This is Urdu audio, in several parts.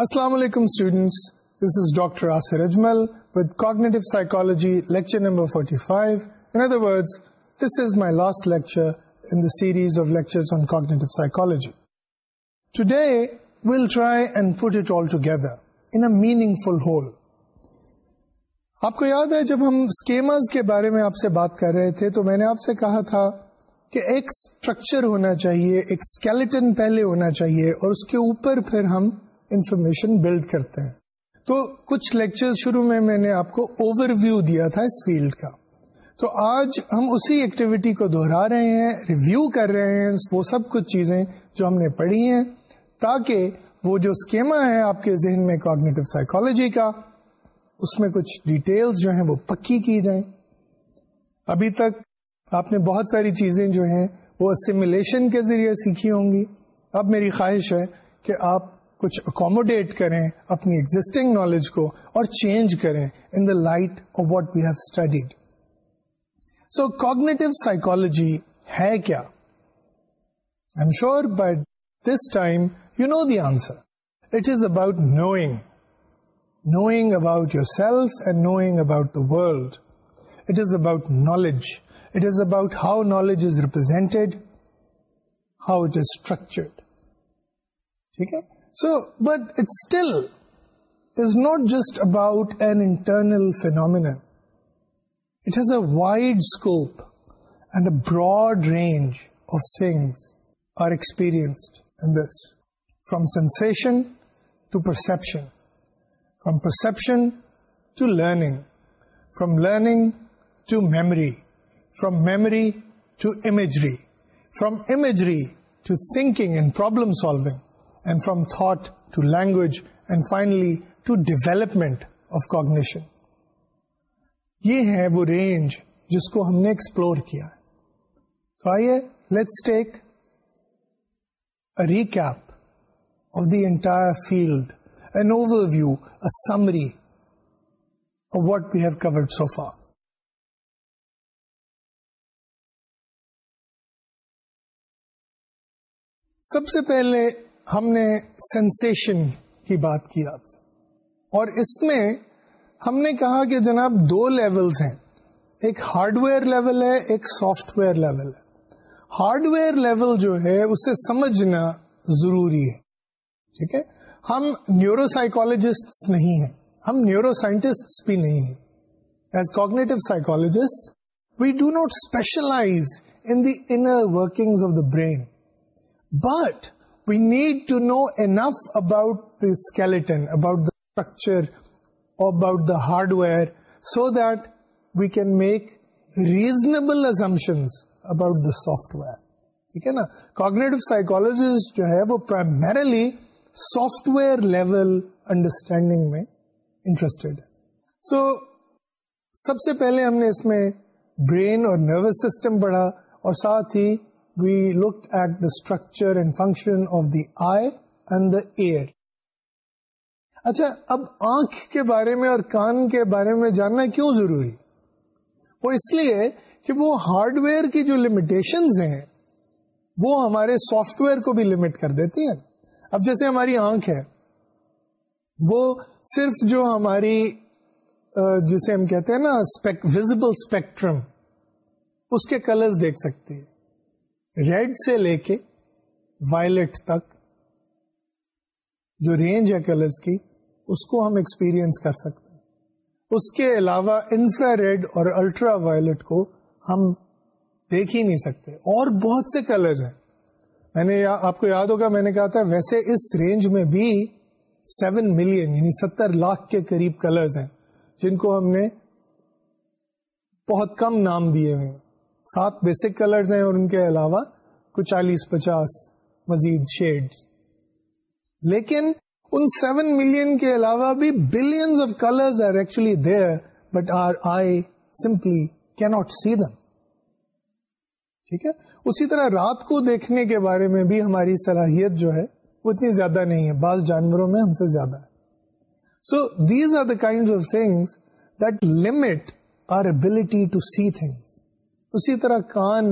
السلام علیکم students this is doctor Asir Ajmal with cognitive psychology lecture number 45 in other words this is my last lecture in the series of lectures on cognitive psychology. Today we'll try and put it all together in a meaningful whole. آپ کو یاد ہے جب ہم اسکیمز کے بارے میں آپ سے بات کر رہے تھے تو میں نے آپ سے کہا تھا کہ ایک اسٹرکچر ہونا چاہیے ایک اسکیلٹن پہلے ہونا چاہیے اور اس کے اوپر پھر ہم انفارمیشن بلڈ کرتے ہیں تو کچھ لیکچر شروع میں میں نے آپ کو اوور ویو دیا تھا اس فیلڈ کا تو آج ہم اسی ایکٹیویٹی کو دہرا رہے ہیں ریویو کر رہے ہیں وہ سب کچھ چیزیں جو ہم نے پڑھی ہیں تاکہ وہ جو اسکیما ہے آپ کے ذہن میں کوگنیٹو سائیکالوجی کا اس میں کچھ ڈیٹیلز جو ہیں وہ پکی کی جائیں ابھی تک آپ نے بہت ساری چیزیں جو ہیں وہ اسیمولیشن کے ذریعے سیکھی ہوں گی اب میری خواہش ہے کہ آپ کچھ اکوموڈیٹ کریں اپنی ایگزٹنگ نالج کو اور چینج کریں in the light of what we have studied so cognitive psychology ہے کیا I am sure but this time you know the answer it is about knowing knowing about yourself and knowing about the world it is about knowledge it is about how knowledge is represented how it is structured ٹھیک ہے So, but it still is not just about an internal phenomenon. It has a wide scope and a broad range of things are experienced in this. From sensation to perception, from perception to learning, from learning to memory, from memory to imagery, from imagery to thinking and problem solving, from thought to language and finally to development of cognition یہ ہے وہ رینج جس کو ہم نے ایکسپلور کیا تو آئیے let's take recap of the entire field an overview summary اور what we have covered so far سب سے پہلے ہم نے سینسیشن کی بات کی آپ سے اور اس میں ہم نے کہا کہ جناب دو لیولز ہیں ایک ہارڈ ویئر لیول ہے ایک سافٹ ویئر لیول ہے ہارڈ ویئر لیول جو ہے اسے سمجھنا ضروری ہے ٹھیک ہے ہم نیورو سائیکولوجسٹ نہیں ہیں ہم نیورو سائنٹسٹ بھی نہیں ہیں as cognitive psychologist we do not specialise in the inner working of the brain but we need to know enough about about structure about the hardware so that we can make can about the assumptions where ٹھیک ہے نا کوگریٹو Cognitive جو ہے وہ primarily software level understanding میں انٹرسٹیڈ ہے سو سب سے پہلے ہم نے اس میں برین اور نروس سسٹم پڑھا اور ساتھ ہی we looked at the structure and function of the eye and the ear اچھا اب آنکھ کے بارے میں اور کان کے بارے میں جاننا کیوں ضروری وہ اس لیے کہ وہ ہارڈ ویئر کی جو لمیٹیشنز ہیں وہ ہمارے سافٹ ویئر کو بھی لمٹ کر دیتی ہیں اب جیسے ہماری آنکھ ہے وہ صرف جو ہماری جسے ہم کہتے ہیں نا اسپیکٹ اسپیکٹرم اس کے کلرز دیکھ سکتی ہے ریڈ سے لے کے وائلٹ تک جو رینج ہے کلرس کی اس کو ہم ایکسپیرئنس کر سکتے ہیں اس کے علاوہ انفرا ریڈ اور الٹرا وائلٹ کو ہم دیکھ ہی نہیں سکتے اور بہت سے کلرز ہیں میں نے آپ کو یاد ہوگا میں نے کہا تھا ویسے اس رینج میں بھی سیون ملین یعنی ستر لاکھ کے قریب کلرز ہیں جن کو ہم نے بہت کم نام دیے ہوئے ہیں سات بیسک کلرز ہیں اور ان کے علاوہ کچھ چالیس پچاس مزید شیڈ لیکن ان سیون ملین کے علاوہ بھی billions of colours are actually there but our eye simply cannot see them ٹھیک ہے اسی طرح رات کو دیکھنے کے بارے میں بھی ہماری صلاحیت جو ہے وہ اتنی زیادہ نہیں ہے بعض جانوروں میں ہم سے زیادہ ہے so these are the kind of things that limit our ability to see things اسی طرح کان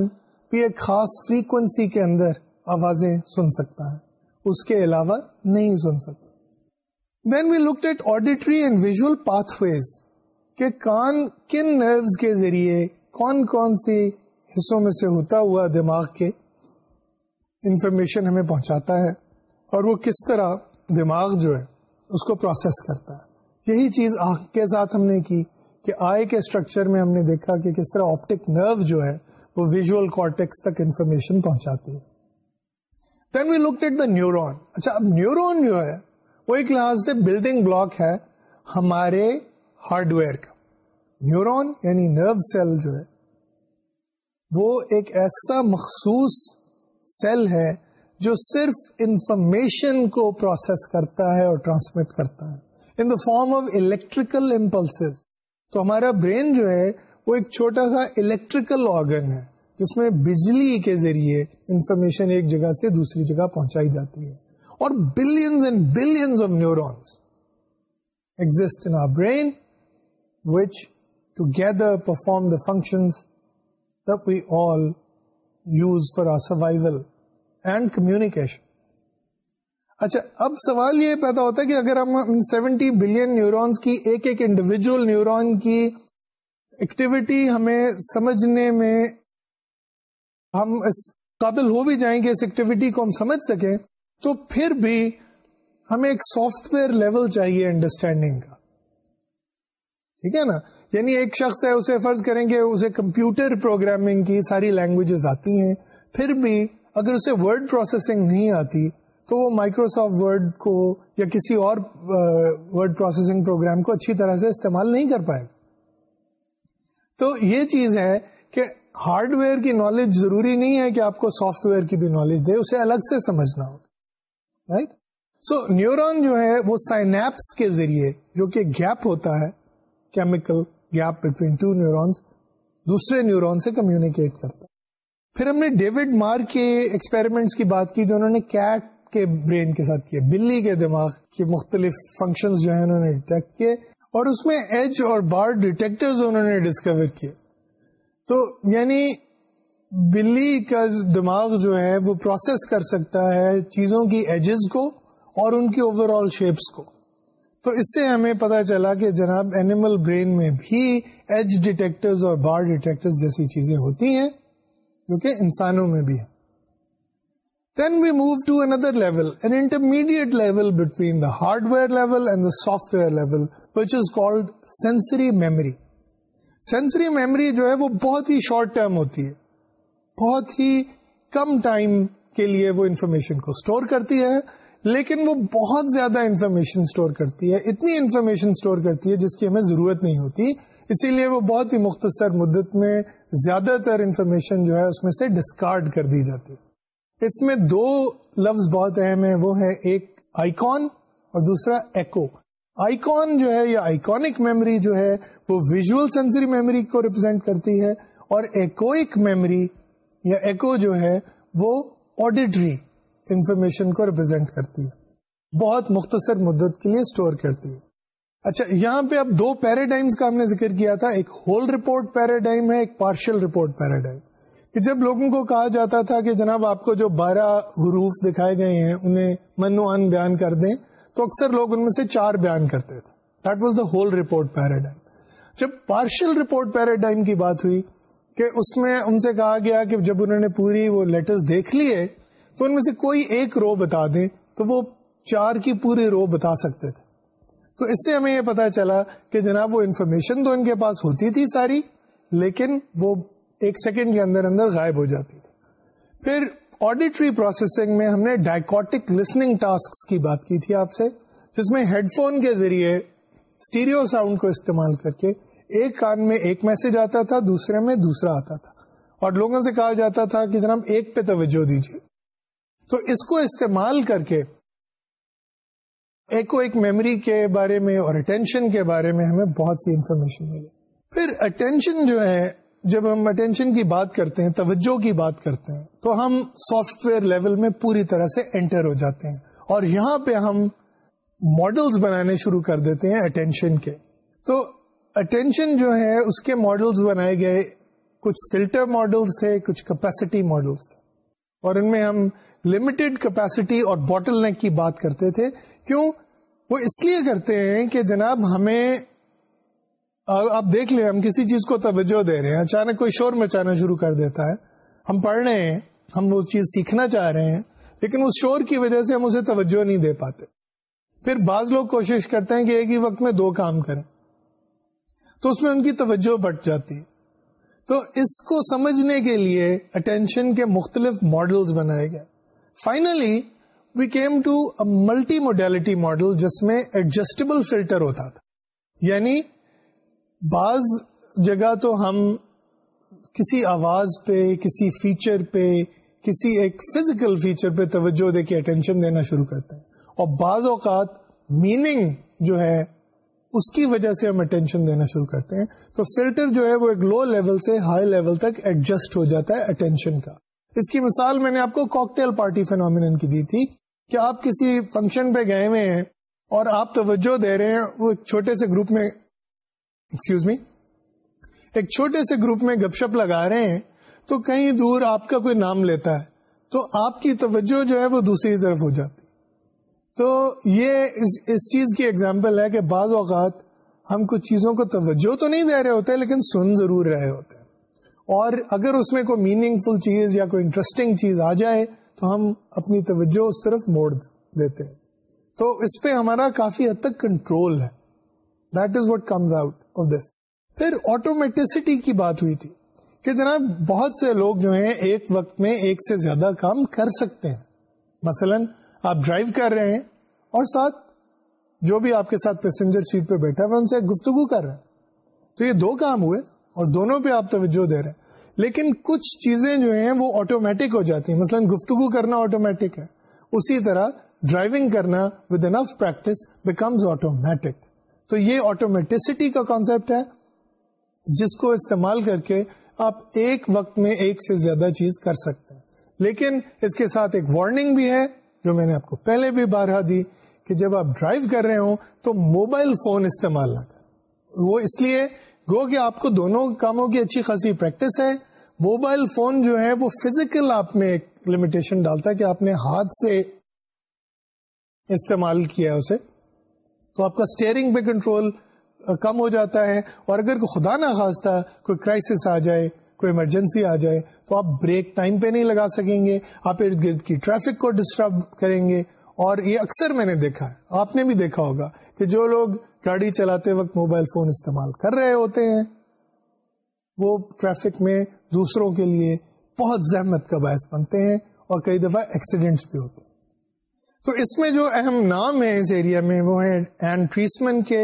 بھی ایک خاص فریکوینسی کے اندر آوازیں سن سکتا ہے اس کے علاوہ نہیں سن سکتا then we look at auditory and visual pathways کہ کان کن نروز کے ذریعے کون کون سی حصوں میں سے ہوتا ہوا دماغ کے انفارمیشن ہمیں پہنچاتا ہے اور وہ کس طرح دماغ جو ہے اس کو پروسیس کرتا ہے یہی چیز آنکھ کے ساتھ ہم نے کی کہ آئی کے اسٹرکچر میں ہم نے دیکھا کہ کس طرح آپٹک نرو جو ہے وہ ویژل کارٹیکس تک انفارمیشن پہنچاتی ہے then we look at the neuron اچھا اب نیورون جو ہے وہ ایک لحاظ سے بلڈنگ بلاک ہے ہمارے ہارڈ ویئر کا نیورون یعنی نرو سیل جو ہے وہ ایک ایسا مخصوص سیل ہے جو صرف انفارمیشن کو پروسیس کرتا ہے اور ٹرانسمٹ کرتا ہے in the form of electrical impulses تو ہمارا برین جو ہے وہ ایک چھوٹا سا الیکٹریکل آرگن ہے جس میں بجلی کے ذریعے انفارمیشن ایک جگہ سے دوسری جگہ پہنچائی جاتی ہے اور billions and billions of neurons exist in our brain which together perform the function we all use for our survival and communication اچھا اب سوال یہ پیدا ہوتا ہے کہ اگر ہم سیونٹی بلین نیورونز کی ایک ایک انڈیویجل نیورون کی ایکٹیویٹی ہمیں سمجھنے میں ہم اس قابل ہو بھی جائیں گے اس ایکٹیویٹی کو ہم سمجھ سکیں تو پھر بھی ہمیں ایک سافٹ ویئر لیول چاہیے انڈرسٹینڈنگ کا ٹھیک ہے نا یعنی ایک شخص ہے اسے فرض کریں کہ اسے کمپیوٹر پروگرامنگ کی ساری لینگویجز آتی ہیں پھر بھی اگر اسے ورڈ پروسیسنگ نہیں آتی تو وہ مائکروسافٹ ورڈ کو یا کسی اور ورڈ پروسیسنگ پروگرام کو اچھی طرح سے استعمال نہیں کر پائے تو یہ چیز ہے کہ ہارڈ ویئر کی نالج ضروری نہیں ہے کہ آپ کو سافٹ ویئر کی بھی نالج دے اسے الگ سے سمجھنا ہو نیورون جو ہے وہ سائنپس کے ذریعے جو کہ گیپ ہوتا ہے chemical gap between two neurons دوسرے نیورون سے کمیونیکیٹ کرتا پھر ہم نے ڈیوڈ مار کے ایکسپیرمنٹس کی بات کی جو انہوں نے کیٹ کے برین کے ساتھ کیے بلی کے دماغ کے مختلف فنکشن جو ہیں انہوں نے ڈیٹیکٹ کیے اور اس میں ایج اور بار انہوں نے ڈسکور کیے تو یعنی بلی کا دماغ جو ہے وہ پروسیس کر سکتا ہے چیزوں کی ایجز کو اور ان کی اوور آل شیپس کو تو اس سے ہمیں پتا چلا کہ جناب اینیمل برین میں بھی ایج ڈیٹیکٹرز اور بار ڈیٹیکٹرز جیسی چیزیں ہوتی ہیں جو کہ انسانوں میں بھی ہیں level انٹرٹ level between the hardware level and the software levelled sensory memory sensory memory جو ہے وہ بہت ہی شارٹ ٹرم ہوتی ہے بہت ہی کم ٹائم کے لیے وہ انفارمیشن کو اسٹور کرتی ہے لیکن وہ بہت زیادہ انفارمیشن اسٹور کرتی ہے اتنی انفارمیشن اسٹور کرتی ہے جس کی ہمیں ضرورت نہیں ہوتی اسی لیے وہ بہت ہی مختصر مدت میں زیادہ تر انفارمیشن جو ہے اس میں سے ڈسکارڈ کر دی جاتی ہے اس میں دو لفظ بہت اہم ہیں وہ ہے ایک آئیکن اور دوسرا ایکو آئیکن جو ہے یا آئیکونک میموری جو ہے وہ ویژل سینسری میموری کو ریپرزینٹ کرتی ہے اور ایکوئک میموری یا ایکو جو ہے وہ آڈیٹری انفارمیشن کو ریپرزینٹ کرتی ہے بہت مختصر مدت کے لیے اسٹور کرتی ہے اچھا یہاں پہ اب دو پیراڈائمس کا ہم نے ذکر کیا تھا ایک ہول رپورٹ پیراڈائم ہے ایک پارشل رپورٹ پیراڈائم کہ جب لوگوں کو کہا جاتا تھا کہ جناب آپ کو جو بارہ حروف دکھائے گئے ہیں انہیں ان بیان کر دیں تو اکثر لوگ ان میں سے چار بیان کرتے تھے that was the whole report paradigm جب پارشل رپورٹ پیراڈائم کی بات ہوئی کہ اس میں ان سے کہا گیا کہ جب انہوں نے پوری وہ لیٹرز دیکھ لی ہے تو ان میں سے کوئی ایک رو بتا دیں تو وہ چار کی پوری رو بتا سکتے تھے تو اس سے ہمیں یہ پتا چلا کہ جناب وہ انفارمیشن تو ان کے پاس ہوتی تھی ساری لیکن وہ ایک سیکنڈ کے اندر اندر غائب ہو جاتی تھی پھر آڈیٹری پروسیسنگ میں ہم نے ڈائکوٹک لسننگ ٹاسک کی بات کی تھی آپ سے جس میں ہیڈ فون کے ذریعے اسٹیریو ساؤنڈ کو استعمال کر کے ایک کان میں ایک میسج آتا تھا دوسرے میں دوسرا آتا تھا اور لوگوں سے کہا جاتا تھا کہ جناب ایک پہ توجہ دیجیے تو اس کو استعمال کر کے ایک میموری کے بارے میں اور اٹینشن کے بارے میں ہمیں بہت سی انفارمیشن ملی پھر اٹینشن جو ہے جب ہم اٹینشن کی بات کرتے ہیں توجہ کی بات کرتے ہیں تو ہم سافٹ ویئر لیول میں پوری طرح سے انٹر ہو جاتے ہیں اور یہاں پہ ہم ماڈلس بنانے شروع کر دیتے ہیں اٹینشن کے تو اٹینشن جو ہے اس کے ماڈلس بنائے گئے کچھ فلٹر ماڈلس تھے کچھ کیپیسٹی ماڈلس تھے اور ان میں ہم لمیٹڈ کیپیسٹی اور باٹل نیک کی بات کرتے تھے کیوں وہ اس لیے کرتے ہیں کہ جناب ہمیں آپ دیکھ لیں ہم کسی چیز کو توجہ دے رہے ہیں اچانک کوئی شور مچانا شروع کر دیتا ہے ہم پڑھ رہے ہیں ہم وہ چیز سیکھنا چاہ رہے ہیں لیکن اس شور کی وجہ سے ہم اسے توجہ نہیں دے پاتے پھر بعض لوگ کوشش کرتے ہیں کہ ایک ہی وقت میں دو کام کریں تو اس میں ان کی توجہ بٹ جاتی ہے تو اس کو سمجھنے کے لیے اٹینشن کے مختلف ماڈلز بنائے گئے finally we came to a multi modality model جس میں ایڈجسٹیبل فلٹر ہوتا تھا یعنی بعض جگہ تو ہم کسی آواز پہ کسی فیچر پہ کسی ایک فزیکل فیچر پہ توجہ دے کے اٹینشن دینا شروع کرتے ہیں اور بعض اوقات میننگ جو ہے اس کی وجہ سے ہم اٹینشن دینا شروع کرتے ہیں تو فلٹر جو ہے وہ ایک لو لیول سے ہائی لیول تک ایڈجسٹ ہو جاتا ہے اٹینشن کا اس کی مثال میں نے آپ کو کاکٹیل پارٹی فینومین کی دی تھی کہ آپ کسی فنکشن پہ گئے ہوئے ہیں اور آپ توجہ دے رہے ہیں وہ چھوٹے سے گروپ میں ایکسکیوز می ایک چھوٹے سے گروپ میں گپ شپ لگا رہے ہیں تو کہیں دور آپ کا کوئی نام لیتا ہے تو آپ کی توجہ جو ہے وہ دوسری طرف ہو جاتی تو یہ اس اس چیز کی اگزامپل ہے کہ بعض اوقات ہم کچھ چیزوں کو توجہ تو نہیں دے رہے ہوتے لیکن سن ضرور رہے ہوتے ہیں اور اگر اس میں کوئی میننگ فل چیز یا کوئی انٹرسٹنگ چیز آ جائے تو ہم اپنی توجہ اس طرف موڑ دیتے ہیں تو اس پہ ہمارا کافی حد تک کنٹرول ہے that is what comes out of this پھر آٹومیٹسٹی کی بات ہوئی تھی کہ جناب بہت سے لوگ جو ہیں ایک وقت میں ایک سے زیادہ کام کر سکتے ہیں مثلا آپ ڈرائیو کر رہے ہیں اور ساتھ جو بھی آپ کے ساتھ پیسنجر سیٹ پہ بیٹھا ان سے گفتگو کر رہے ہیں تو یہ دو کام ہوئے اور دونوں پہ آپ توجہ دے رہے ہیں لیکن کچھ چیزیں جو ہیں وہ آٹومیٹک ہو جاتی ہیں مثلا گفتگو کرنا آٹومیٹک ہے اسی طرح ڈرائیونگ کرنا with enough practice becomes automatic تو یہ آٹومیٹسٹی کا کانسیپٹ ہے جس کو استعمال کر کے آپ ایک وقت میں ایک سے زیادہ چیز کر سکتے ہیں لیکن اس کے ساتھ ایک وارننگ بھی ہے جو میں نے آپ کو پہلے بھی بارہ دی کہ جب آپ ڈرائیو کر رہے ہوں تو موبائل فون استعمال نہ کریں وہ اس لیے گو کہ آپ کو دونوں کاموں کی اچھی خاصی پریکٹس ہے موبائل فون جو ہے وہ فزیکل آپ میں ایک لمیٹیشن ڈالتا ہے کہ آپ نے ہاتھ سے استعمال کیا ہے اسے تو آپ کا اسٹیئرنگ پہ کنٹرول کم ہو جاتا ہے اور اگر خدا نہ خواستہ کوئی کرائسس آ جائے کوئی ایمرجنسی آ جائے تو آپ بریک ٹائم پہ نہیں لگا سکیں گے آپ ارد گرد کی ٹریفک کو ڈسٹرب کریں گے اور یہ اکثر میں نے دیکھا ہے آپ نے بھی دیکھا ہوگا کہ جو لوگ گاڑی چلاتے وقت موبائل فون استعمال کر رہے ہوتے ہیں وہ ٹریفک میں دوسروں کے لیے بہت زحمت کا باعث بنتے ہیں اور کئی دفعہ ایکسیڈینٹس بھی ہوتے ہیں تو اس میں جو اہم نام ہے اس ایریا میں وہ ہے ٹریسمن کے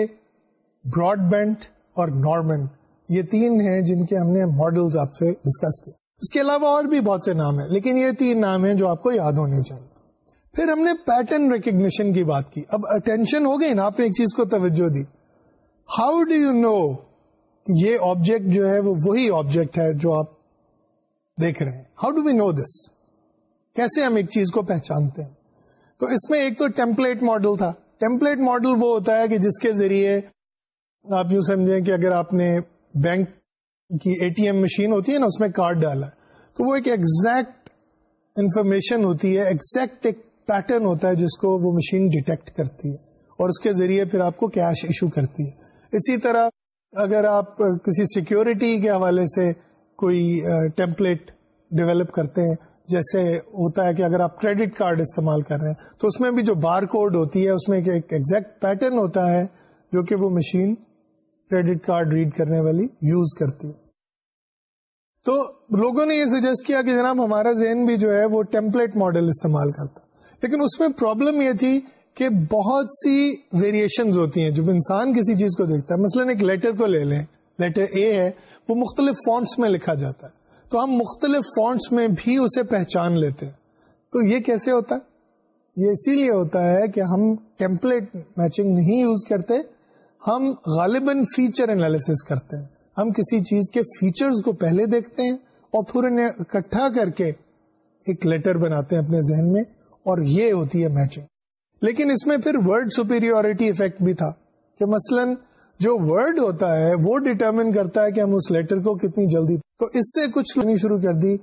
براڈ بینڈ اور نارمن یہ تین ہیں جن کے ہم نے ماڈل آپ سے ڈسکس کیا اس کے علاوہ اور بھی بہت سے نام ہیں لیکن یہ تین نام ہیں جو آپ کو یاد ہونے چاہیے پھر ہم نے پیٹرن ریکگنیشن کی بات کی اب اٹینشن ہو گئی نا آپ نے ایک چیز کو توجہ دی ہاؤ ڈو یو نو یہ آبجیکٹ جو ہے وہ وہی آبجیکٹ ہے جو آپ دیکھ رہے ہیں ہاؤ ڈو وی نو دس کیسے ہم ایک چیز کو پہچانتے ہیں تو اس میں ایک تو ٹیمپلیٹ ماڈل تھا ٹیمپلیٹ ماڈل وہ ہوتا ہے کہ جس کے ذریعے آپ یوں سمجھیں کہ اگر آپ نے بینک کی اے ٹی ایم مشین ہوتی ہے نا اس میں کارڈ ڈالا تو وہ ایک ایگزیکٹ انفارمیشن ہوتی ہے ایگزیکٹ ایک پیٹرن ہوتا ہے جس کو وہ مشین ڈیٹیکٹ کرتی ہے اور اس کے ذریعے پھر آپ کو کیش ایشو کرتی ہے اسی طرح اگر آپ کسی سیکیورٹی کے حوالے سے کوئی ٹیمپلیٹ ڈیولپ کرتے ہیں جیسے ہوتا ہے کہ اگر آپ کریڈٹ کارڈ استعمال کر رہے ہیں تو اس میں بھی جو بار کوڈ ہوتی ہے اس میں ایک ایگزیکٹ پیٹرن ہوتا ہے جو کہ وہ مشین کریڈٹ کارڈ ریڈ کرنے والی یوز کرتی ہے تو لوگوں نے یہ سجیسٹ کیا کہ جناب ہمارا ذہن بھی جو ہے وہ ٹیمپلیٹ ماڈل استعمال کرتا لیکن اس میں پرابلم یہ تھی کہ بہت سی ویریشنز ہوتی ہیں جب انسان کسی چیز کو دیکھتا ہے مثلاً ایک لیٹر کو لے لیں لیٹر اے ہے وہ مختلف فونٹس میں لکھا جاتا ہے تو ہم مختلف فونٹس میں بھی اسے پہچان لیتے تو یہ کیسے ہوتا ہے یہ اسی لیے ہوتا ہے کہ ہم ٹیمپلیٹ میچنگ نہیں یوز کرتے ہم غالباً فیچر کرتے ہیں ہم کسی چیز کے فیچرز کو پہلے دیکھتے ہیں اور پھر انہیں اکٹھا کر کے ایک لیٹر بناتے ہیں اپنے ذہن میں اور یہ ہوتی ہے میچنگ لیکن اس میں پھر ورڈ سپیریورٹی افیکٹ بھی تھا کہ مثلاً جو ورڈ ہوتا ہے وہ ڈیٹرمن کرتا ہے کہ ہم اس لیٹر کو کتنی جلدی تو اس سے کچھ لگنی شروع کر دی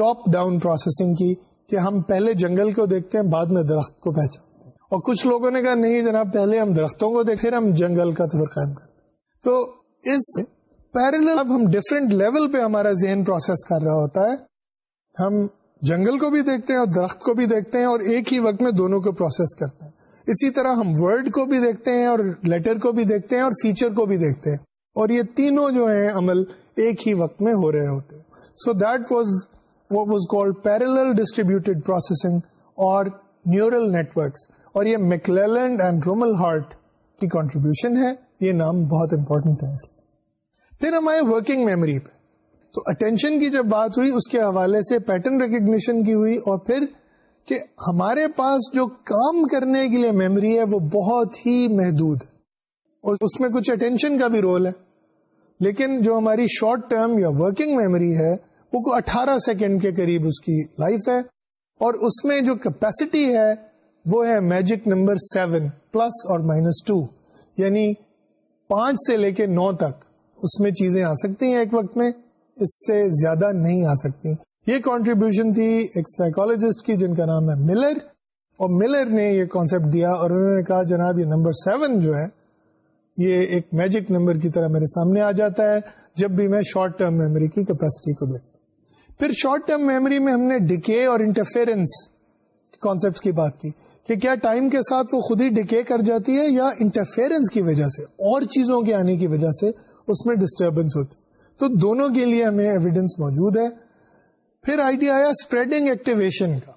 ٹاپ ڈاؤن پروسیسنگ کی کہ ہم پہلے جنگل کو دیکھتے ہیں بعد میں درخت کو پہچانتے ہیں اور کچھ لوگوں نے کہا نہیں جناب پہلے ہم درختوں کو دیکھے ہم جنگل کا تو اس پیرل اب ہم ڈفرینٹ لیول پہ ہمارا ذہن پروسیس کر رہا ہوتا ہے ہم جنگل کو بھی دیکھتے ہیں اور درخت کو بھی دیکھتے ہیں اور ایک ہی وقت میں دونوں کو پروسیس کرتے ہیں اسی طرح ہم ورڈ کو بھی دیکھتے ہیں اور لیٹر کو بھی دیکھتے ہیں اور فیچر کو بھی دیکھتے ہیں اور یہ تینوں جو ہیں عمل ایک ہی وقت میں ہو رہے ہوتے so that was what was called parallel distributed processing اور نیورل نیٹورکس اور یہ میکلینڈ اینڈ رومل ہارٹ کی کانٹریبیوشن ہے یہ نام بہت امپورٹنٹ ہے پھر ہم آئے ورکنگ میموری پہ تو اٹینشن کی جب بات ہوئی اس کے حوالے سے پیٹرن ریکگنیشن کی ہوئی اور پھر کہ ہمارے پاس جو کام کرنے کے لیے میموری ہے وہ بہت ہی محدود ہے اور اس میں کچھ اٹینشن کا بھی رول ہے لیکن جو ہماری شارٹ ٹرم یا ورکنگ میموری ہے وہ کو اٹھارہ سیکنڈ کے قریب اس کی لائف ہے اور اس میں جو کیپیسٹی ہے وہ ہے میجک نمبر سیون پلس اور مائنس ٹو یعنی پانچ سے لے کے نو تک اس میں چیزیں آ سکتی ہیں ایک وقت میں اس سے زیادہ نہیں آ سکتی یہ کانٹریبیوشن تھی ایک سائیکولوجسٹ کی جن کا نام ہے ملر اور ملر نے یہ کانسیپٹ دیا اور انہوں نے کہا جناب یہ نمبر سیون جو ہے یہ ایک میجک نمبر کی طرح میرے سامنے آ جاتا ہے جب بھی میں شارٹ ٹرم میموری کی کیپیسٹی کو دیکھ پھر شارٹ ٹرم میموری میں ہم نے ڈکے اور انٹرفیئرنس کانسیپٹ کی بات کی کہ کیا ٹائم کے ساتھ وہ خود ہی ڈکے کر جاتی ہے یا انٹرفیئرنس کی وجہ سے اور چیزوں کے آنے کی وجہ سے اس میں ڈسٹربنس ہوتی تو دونوں کے لیے ہمیں ایویڈینس موجود ہے پھر آئیڈیا آیا اسپریڈنگ ایکٹیویشن کا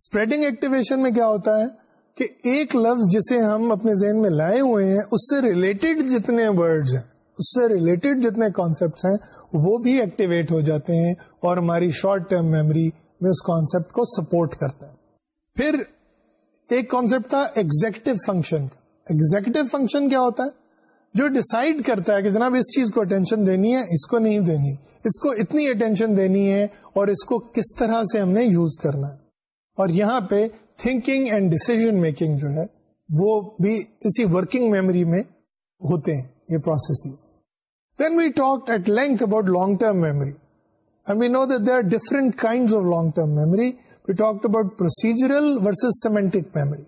اسپریڈنگ ایکٹیویشن میں کیا ہوتا ہے کہ ایک لفظ جسے ہم اپنے ذہن میں لائے ہوئے ہیں اس سے ریلیٹڈ جتنے ہیں اس سے ریلیٹڈ جتنے کانسیپٹ ہیں وہ بھی ایکٹیویٹ ہو جاتے ہیں اور ہماری شارٹ ٹرم میموری میں اس کانسیپٹ کو سپورٹ کرتا ہے پھر ایک کانسیپٹ تھا ایگزیکٹو فنکشن کا ایگزیکٹو فنکشن کیا ہوتا ہے جو ڈسائڈ کرتا ہے کہ جناب اس چیز کو اٹینشن دینی ہے اس کو نہیں دینی اس کو اتنی اٹینشن دینی ہے اور اس کو کس طرح سے ہم نے یوز کرنا ہے اور یہاں پہ تھنکنگ اینڈ ڈسیزن میکنگ جو ہے وہ بھی اسی ورکنگ میموری میں ہوتے ہیں یہ process then we talk at length about long term memory and we know that our different kind of long term memory we talk about procedural versus semantic memory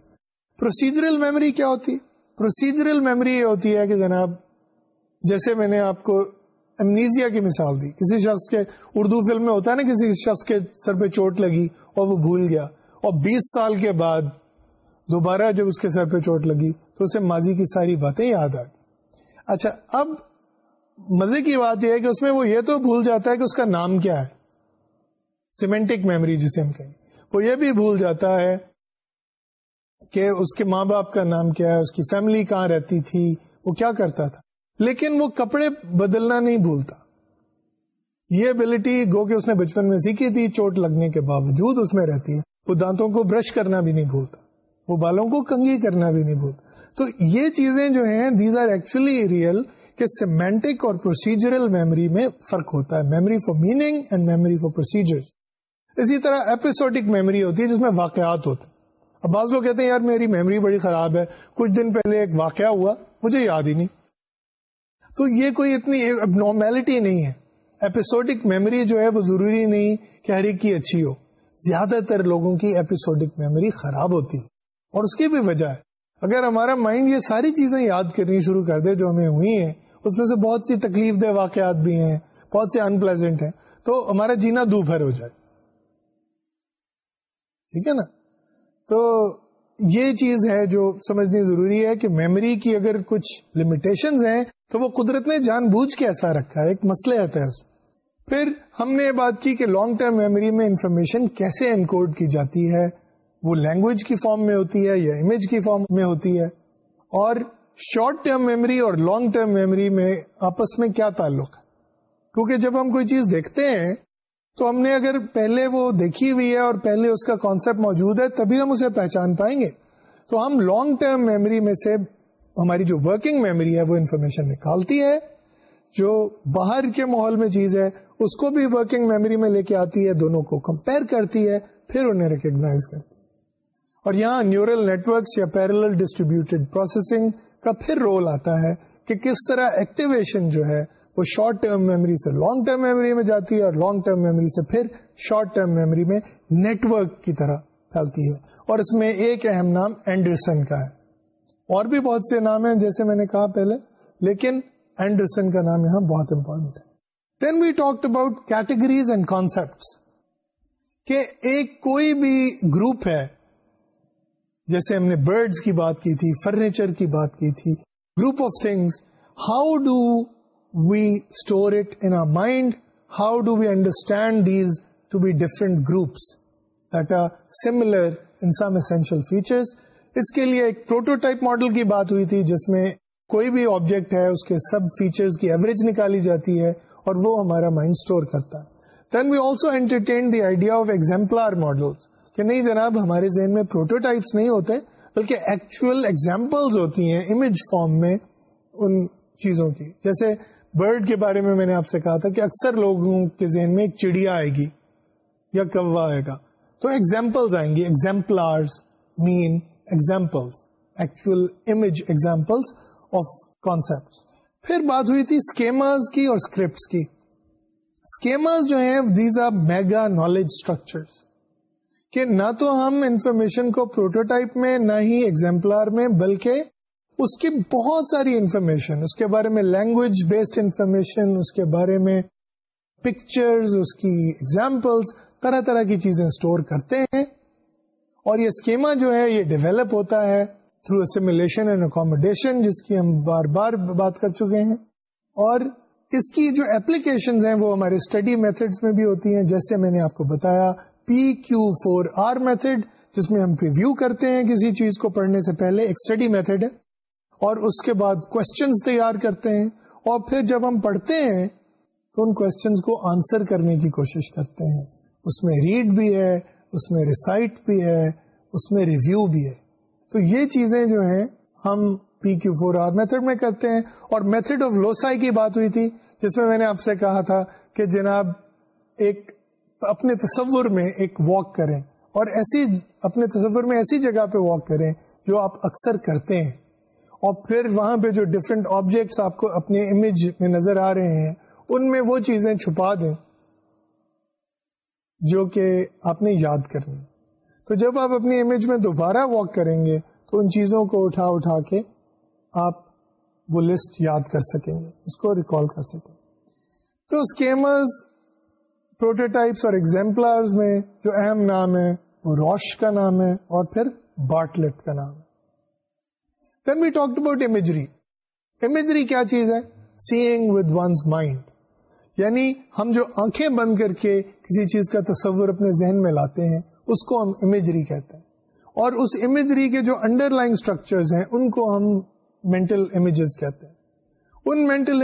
procedural memory کیا ہوتی ہے پروسیجرل میموری یہ ہوتی ہے کہ جناب جیسے میں نے آپ کو امنیزیا کی مثال دی کسی شخص کے اردو فلم میں ہوتا ہے نا کسی شخص کے سر پہ چوٹ لگی اور وہ بھول گیا اور بیس سال کے بعد دوبارہ جب اس کے سر پہ چوٹ لگی تو اسے ماضی کی ساری باتیں یاد آ گئی اچھا اب مزے کی بات یہ ہے کہ اس میں وہ یہ تو بھول جاتا ہے کہ اس کا نام کیا ہے سیمینٹک میموری جسے ہم کہیں وہ یہ بھی بھول جاتا ہے کہ اس کے ماں باپ کا نام کیا ہے اس کی فیملی کہاں رہتی تھی وہ کیا کرتا تھا لیکن وہ کپڑے بدلنا نہیں بھولتا یہ ابلٹی گو کہ اس نے بچپن میں سیکھی تھی چوٹ لگنے کے باوجود اس میں رہتی ہے وہ دانتوں کو برش کرنا بھی نہیں بھولتا وہ بالوں کو کنگھی کرنا بھی نہیں بھولتا تو یہ چیزیں جو ہیں دیز آر ایکچولی ریئل کہ سیمینٹک اور پروسیجرل میموری میں فرق ہوتا ہے memory for meaning and memory for procedure اسی طرح ایپیسوڈک میموری ہوتی ہے جس میں واقعات ہوتے ہیں اب بعض لوگ کہتے ہیں یار میری میموری بڑی خراب ہے کچھ دن پہلے ایک واقعہ ہوا مجھے یاد ہی نہیں تو یہ کوئی اتنی اب نارمیلٹی نہیں ہے ایپیسوڈک میموری جو ہے وہ ضروری نہیں کہ ہر ایک کی اچھی ہو زیادہ تر لوگوں کی ایپیسوڈک میموری خراب ہوتی ہے اور اس کی بھی وجہ ہے اگر ہمارا مائنڈ یہ ساری چیزیں یاد کرنی شروع کر دے جو ہمیں ہوئی ہیں اس میں سے بہت سی تکلیف دہ واقعات بھی ہیں بہت ان پلیزنٹ ہیں تو ہمارا جینا دو بھر ہو جائے ٹھیک ہے نا تو یہ چیز ہے جو سمجھنی ضروری ہے کہ میموری کی اگر کچھ لمیٹیشن ہیں تو وہ قدرت نے جان بوجھ کے ایسا رکھا ہے ایک مسئلہ ہے اس میں پھر ہم نے یہ بات کی کہ لانگ ٹرم میموری میں انفارمیشن کیسے انکوڈ کی جاتی ہے وہ لینگویج کی فارم میں ہوتی ہے یا امیج کی فارم میں ہوتی ہے اور شارٹ ٹرم میموری اور لانگ ٹرم میموری میں آپس میں کیا تعلق ہے کیونکہ جب ہم کوئی چیز دیکھتے ہیں تو ہم نے اگر پہلے وہ دیکھی ہوئی ہے اور پہلے اس کا کانسیپٹ موجود ہے تبھی ہم اسے پہچان پائیں گے تو ہم لانگ ٹرم میموری میں سے ہماری جو ورکنگ میموری ہے وہ انفارمیشن نکالتی ہے جو باہر کے ماحول میں چیز ہے اس کو بھی ورکنگ میموری میں لے کے آتی ہے دونوں کو کمپیئر کرتی ہے پھر انہیں کرتی ہے اور یہاں نیورل نیٹورکس یا پیرل ڈسٹریبیوٹیڈ پروسیسنگ کا پھر رول آتا ہے کہ کس طرح ایکٹیویشن جو ہے وہ شارٹ ٹرم میموری سے لانگ ٹرم میموری میں جاتی ہے اور لانگ ٹرم میموری سے پھر شارٹ ٹرم میموری میں نیٹورک کی طرح پھیلتی ہے اور اس میں ایک اہم نام اینڈرسن کا ہے اور بھی بہت سے نام ہیں جیسے میں نے کہا پہلے لیکن اینڈرسن کا نام یہاں بہت امپورٹنٹ ہے then we talk about categories and concept کہ ایک کوئی بھی گروپ ہے جیسے ہم نے برڈس کی بات کی تھی فرنیچر کی بات کی تھی group of things how do we store it in mind how do we understand these to be different groups that are similar in some essential features اس کے لیے ایک پروٹوٹائپ ماڈل کی بات ہوئی تھی جس میں کوئی بھی آبجیکٹ ہے اس کے سب فیچرز کی ایوریج نکالی جاتی ہے اور وہ ہمارا مائنڈ اسٹور کرتا ہے then we also entertain the idea of exemplar models کہ نہیں جناب ہمارے ذہن میں پروٹوٹائپس نہیں ہوتے بلکہ ایکچوئل ایگزامپلز ہوتی ہیں امیج فارم میں ان چیزوں کی جیسے برڈ کے بارے میں میں نے آپ سے کہا تھا کہ اکثر لوگوں کے ذہن میں ایک چڑیا آئے گی یا کوا آئے گا تو ایگزامپلز آئیں گی exemplars mean examples actual image examples of پھر بات ہوئی تھی کی کی اور جو ہیں these are mega knowledge structure کہ نہ تو ہم انفارمیشن کو پروٹوٹائپ میں نہ ہی ایگزامپلار میں بلکہ اس کی بہت ساری انفارمیشن اس کے بارے میں لینگویج بیسڈ انفارمیشن اس کے بارے میں پکچر ایگزامپل طرح طرح کی چیزیں اسٹور کرتے ہیں اور یہ اسکیما جو ہے یہ ڈیولپ ہوتا ہے تھرو اسمولیشن اینڈ اکوموڈیشن جس کی ہم بار بار بات کر چکے ہیں اور اس کی جو اپلیکیشن ہیں وہ ہمارے اسٹڈی میتھڈ میں بھی ہوتی ہیں جیسے میں نے آپ کو بتایا P Q four R method جس میں ہم ریویو کرتے ہیں کسی چیز کو پڑھنے سے پہلے ایک اسٹڈی میتھڈ ہے اور اس کے بعد کوشچنس تیار کرتے ہیں اور پھر جب ہم پڑھتے ہیں تو ان کوشچنس کو آنسر کرنے کی کوشش کرتے ہیں اس میں ریڈ بھی ہے اس میں ریسائٹ بھی ہے اس میں ریویو بھی ہے تو یہ چیزیں جو ہیں ہم P Q four R method میں کرتے ہیں اور میتھڈ آف لوسائی کی بات ہوئی تھی جس میں میں نے آپ سے کہا تھا کہ جناب ایک اپنے تصور میں ایک واک کریں اور ایسی اپنے تصور میں ایسی جگہ پہ واک کریں جو آپ اکثر کرتے ہیں اور پھر وہاں پہ جو ڈفرینٹ آبجیکٹس آپ کو اپنے امیج میں نظر آ رہے ہیں ان میں وہ چیزیں چھپا دیں جو کہ آپ نے یاد کرنی تو جب آپ اپنی امیج میں دوبارہ واک کریں گے تو ان چیزوں کو اٹھا اٹھا کے آپ وہ لسٹ یاد کر سکیں گے اس کو ریکال کر سکیں گے تو اسکیمرز پروٹوٹائپس اور ایگزامپلرز میں جو اہم نام ہے وہ روش کا نام ہے اور پھر باٹلیٹ کا نام ہے then we talk about imagery imagery کیا چیز ہے سیئنگ ود ونس مائنڈ یعنی ہم جو آنکھیں بند کر کے کسی چیز کا تصور اپنے ذہن میں لاتے ہیں اس کو ہم امیجری کہتے ہیں اور اس امیجری کے جو انڈر لائن ہیں ہیں ان ان کو کو ہم ہم مینٹل مینٹل امیجز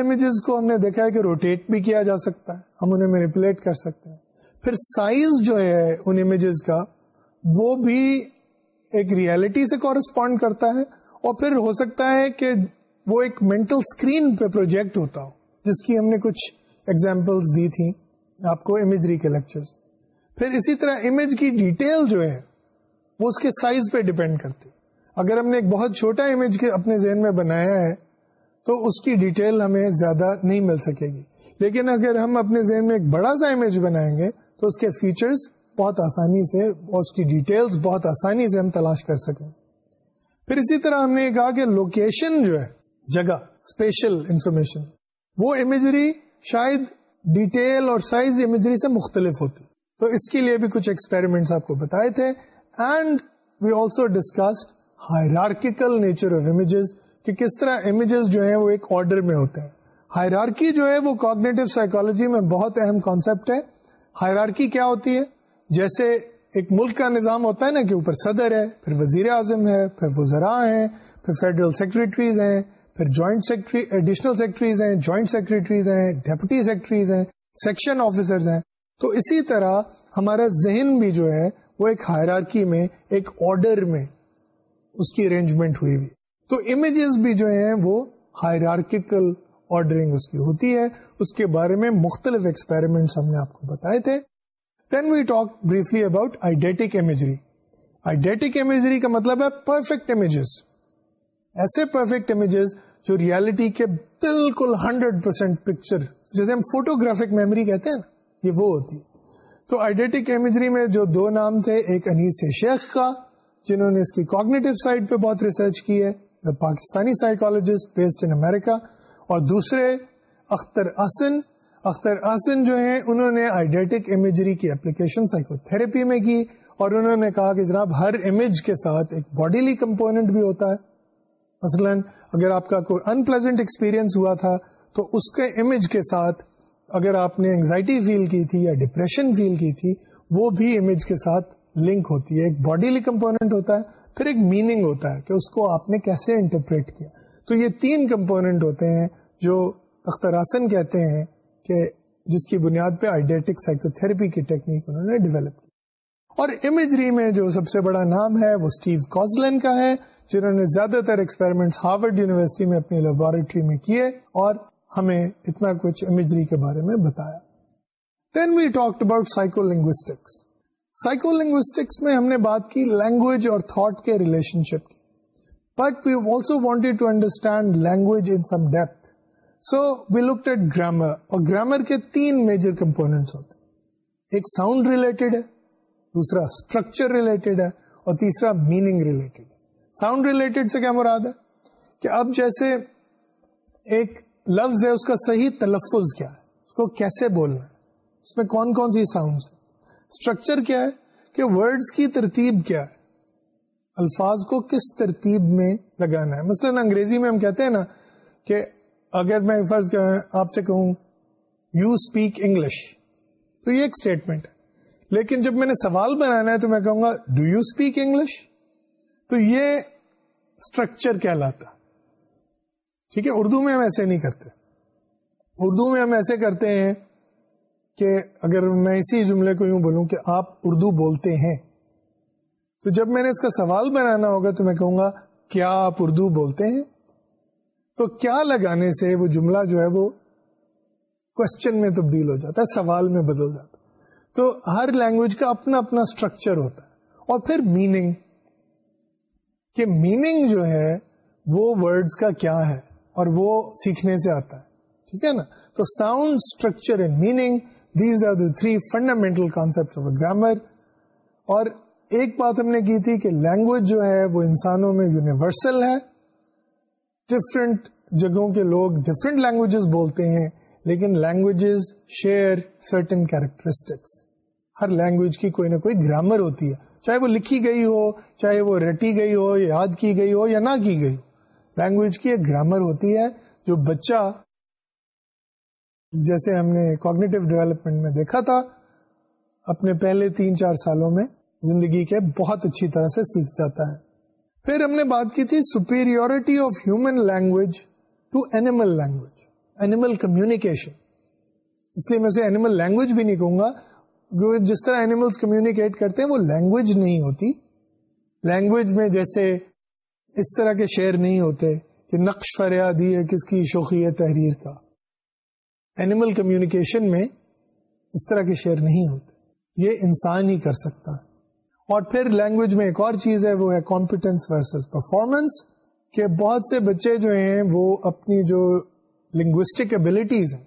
امیجز کہتے نے دیکھا ہے کہ روٹیٹ بھی کیا جا سکتا ہے ہم انہیں مینپولیٹ کر سکتے ہیں پھر سائز جو ہے ان امیجز کا وہ بھی ایک ریالٹی سے کورسپونڈ کرتا ہے اور پھر ہو سکتا ہے کہ وہ ایک مینٹل اسکرین پہ پروجیکٹ ہوتا ہو جس کی ہم نے کچھ ایگزامپلس دی تھی آپ کو امیجری کے لیکچر پھر اسی طرح امیج کی ڈیٹیل جو ہے وہ اس کے سائز پہ ڈپینڈ کرتی اگر ہم نے ایک بہت چھوٹا امیج اپنے ذہن میں بنایا ہے تو اس کی ڈیٹیل ہمیں زیادہ نہیں مل سکے گی لیکن اگر ہم اپنے ذہن میں ایک بڑا سا امیج بنائیں گے تو اس کے فیچرز بہت آسانی سے اور اس کی ڈیٹیلز بہت آسانی سے ہم تلاش کر سکیں پھر اسی طرح ہم نے کہا کہ لوکیشن جو ہے جگہ اسپیشل انفارمیشن وہ امیجری شاید ڈیٹیل اور سائز امیجری سے مختلف ہوتی تو اس کے لیے بھی کچھ ایکسپیرمنٹس آپ کو بتائے تھے and we also discussed hierarchical nature of images کہ کس طرح امیجز جو ہیں وہ ایک آرڈر میں ہوتے ہیں ہائرارکی جو ہے وہ کوگنیٹو سائیکولوجی میں بہت اہم کانسیپٹ ہے ہائرارکی کیا ہوتی ہے جیسے ایک ملک کا نظام ہوتا ہے نا کہ اوپر صدر ہے پھر وزیر اعظم ہے پھر وزراء ہیں پھر فیڈرل سیکریٹریز ہیں پھر جوائنٹ سیکٹری ایڈیشنل سیکٹریز ہیں جوائنٹ سیکریٹریز ہیں ڈیپوٹی سیکٹریز ہیں سیکشن آفیسرز ہیں تو اسی طرح ہمارا ذہن بھی جو ہے وہ ایک ہائرارکی میں ایک آرڈر میں اس کی ارینجمنٹ ہوئی تو امیجز بھی جو ہیں وہ ہائرارکیکل آرڈرنگ اس کی ہوتی ہے اس کے بارے میں مختلف ایکسپیریمنٹس ہم نے آپ کو بتائے تھے then we talk briefly about eidetic imagery eidetic imagery کا مطلب ہے پرفیکٹ امیجز ایسے پرفیکٹ امیجز جو ریالٹی کے بالکل ہنڈریڈ پرسینٹ پکچر جیسے ہم فوٹوگرافک میموری کہتے ہیں نا یہ وہ ہوتی تو آئیڈیٹک امیجری میں جو دو نام تھے ایک انیس شیخ کا جنہوں نے اس کی کوگنیٹو پہ بہت ریسرچ کی ہے the Pakistani psychologist based in اور دوسرے اختر آسن اختر احسن جو ہیں انہوں نے آئیڈیٹک امیجری کی اپلیکیشن سائیکو تھراپی میں کی اور انہوں نے کہا کہ جناب ہر امیج کے ساتھ ایک باڈیلی کمپوننٹ بھی ہوتا ہے مثلا اگر آپ کا کوئی پلیزنٹ ایکسپیرئنس ہوا تھا تو اس کے امیج کے ساتھ اگر آپ نے اینگزائٹی فیل کی تھی یا ڈپریشن فیل کی تھی وہ بھی امیج کے ساتھ لنک ہوتی ہے ایک باڈیلی کمپوننٹ ہوتا ہے پھر ایک میننگ ہوتا ہے کہ اس کو آپ نے کیسے انٹرپریٹ کیا تو یہ تین کمپوننٹ ہوتے ہیں جو اختراسن کہتے ہیں کہ جس کی بنیاد پہ آئیڈیٹک سائیکو تھراپی کی ٹیکنیک انہوں نے ڈیولپ کی اور امیجری میں جو سب سے بڑا نام ہے وہ اسٹیو کازلن کا ہے جنہوں نے زیادہ تر ایکسپیرمنٹ ہارورڈ یونیورسٹی میں اپنی لیبوریٹری میں کیے اور ہمیں اتنا کچھ امیجری کے بارے میں بتایا then we talk about psycholinguistics psycholinguistics میں ہم نے بات کی لینگویج اور تھاٹ کے ریلیشن شپ کی but we also wanted to understand language in some depth so we look at grammar اور گرامر کے تین میجر کمپونیٹس ہوتے ایک ساؤنڈ ریلیٹڈ ہے دوسرا اسٹرکچر ریلیٹڈ ہے اور تیسرا میننگ ریلیٹڈ ساؤنڈ ریلیٹڈ سے کیا مراد ہے کہ اب جیسے ایک لفظ ہے اس کا صحیح تلفظ کیا ہے اس کو کیسے بولنا ہے اس میں کون کون سی ساؤنڈس اسٹرکچر کیا ہے کہ ورڈس کی ترتیب کیا ہے الفاظ کو کس ترتیب میں لگانا ہے مثلا انگریزی میں ہم کہتے ہیں نا کہ اگر میں فرض آپ سے کہوں یو اسپیک انگلش تو یہ ایک اسٹیٹمنٹ ہے لیکن جب میں نے سوال بنانا ہے تو میں کہوں گا ڈو یو اسپیک انگلش تو یہ اسٹرکچر کہلاتا ہے ٹھیک ہے اردو میں ہم ایسے نہیں کرتے اردو میں ہم ایسے کرتے ہیں کہ اگر میں اسی جملے کو یوں بولوں کہ آپ اردو بولتے ہیں تو جب میں نے اس کا سوال بنانا ہوگا تو میں کہوں گا کیا آپ اردو بولتے ہیں تو کیا لگانے سے وہ جملہ جو ہے وہ کوشچن میں تبدیل ہو جاتا ہے سوال میں بدل جاتا ہے تو ہر لینگویج کا اپنا اپنا اسٹرکچر ہوتا ہے اور پھر میننگ کہ میننگ جو ہے وہ ورڈز کا کیا ہے اور وہ سیکھنے سے آتا ہے ٹھیک ہے نا تو sound structure and meaning these are the three fundamental concept of a grammar اور ایک بات ہم نے کی تھی کہ لینگویج جو ہے وہ انسانوں میں یونیورسل ہے ڈفرینٹ جگہوں کے لوگ ڈفرینٹ لینگویجز بولتے ہیں لیکن لینگویجز شیئر سرٹن کیریکٹرسٹکس ہر لینگویج کی کوئی نہ کوئی گرامر ہوتی ہے چاہے وہ لکھی گئی ہو چاہے وہ رٹی گئی ہو یاد کی گئی ہو یا نہ کی گئی لینگویج کی ایک گرامر ہوتی ہے جو بچہ جیسے ہم نے کوگنیٹو ڈیولپمنٹ میں دیکھا تھا اپنے پہلے تین چار سالوں میں زندگی کے بہت اچھی طرح سے سیکھ جاتا ہے پھر ہم نے بات کی تھی superiority of human language to animal language animal communication اس لیے میں اسے اینیمل لینگویج بھی نہیں کہوں گا جس طرح اینیملس کمیونیکیٹ کرتے ہیں وہ لینگویج نہیں ہوتی لینگویج میں جیسے اس طرح کے شعر نہیں ہوتے کہ نقش فریادی ہے کس کی شوقی ہے تحریر کا اینیمل کمیونیکیشن میں اس طرح کے شعر نہیں ہوتے یہ انسان ہی کر سکتا ہے اور پھر لینگویج میں ایک اور چیز ہے وہ ہے کمپیٹنس ورسز پرفارمنس کہ بہت سے بچے جو ہیں وہ اپنی جو لنگوسٹک ابلیٹیز ہیں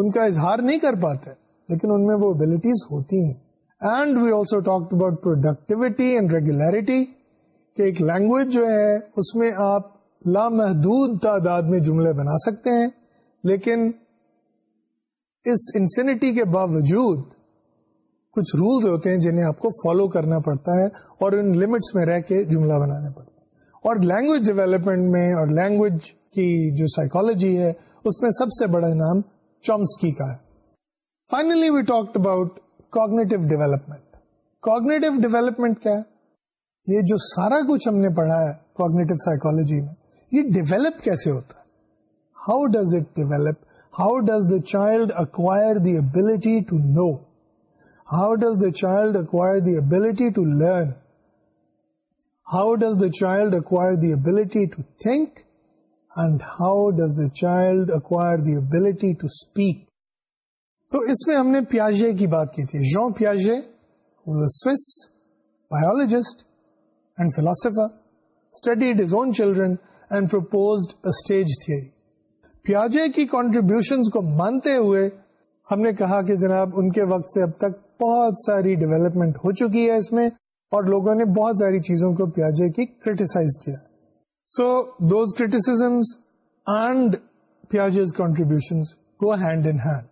ان کا اظہار نہیں کر پاتے لیکن ان میں وہ ابلیٹیز ہوتی ہیں and we also talk about productivity and regularity کہ ایک لینگویج جو ہے اس میں آپ لامحدود تعداد میں جملے بنا سکتے ہیں لیکن اس انفینٹی کے باوجود کچھ رولز ہوتے ہیں جنہیں آپ کو فالو کرنا پڑتا ہے اور ان لمٹس میں رہ کے جملہ بنانا پڑتا ہے اور لینگویج ڈیولپمنٹ میں اور لینگویج کی جو سائیکالوجی ہے اس میں سب سے بڑا نام چومسکی کا ہے finally we talk about cognitive development cognitive development کیا ہے یہ جو سارا کچھ ہم نے پڑھا ہے کوگنیٹو سائیکولوجی میں یہ ڈیویلپ کیسے ہوتا ہے how does it develop how does the child acquire the ability to know how does the child acquire the ability to learn how does the child acquire the ability to think and how does the child acquire the ability to speak تو اس میں ہم نے پیاجے کی بات کی تھی you پیاجے Swiss a biologist philosopher study does own children stage تھوری پیاجے کی کانٹریبیوشنز کو مانتے ہوئے ہم نے کہا کہ جناب ان کے وقت سے اب تک بہت ساری ڈیولپمنٹ ہو چکی ہے اس میں اور لوگوں نے بہت ساری چیزوں کو پیاجے کی کریٹیسائز کیا so those criticisms and go hand in hand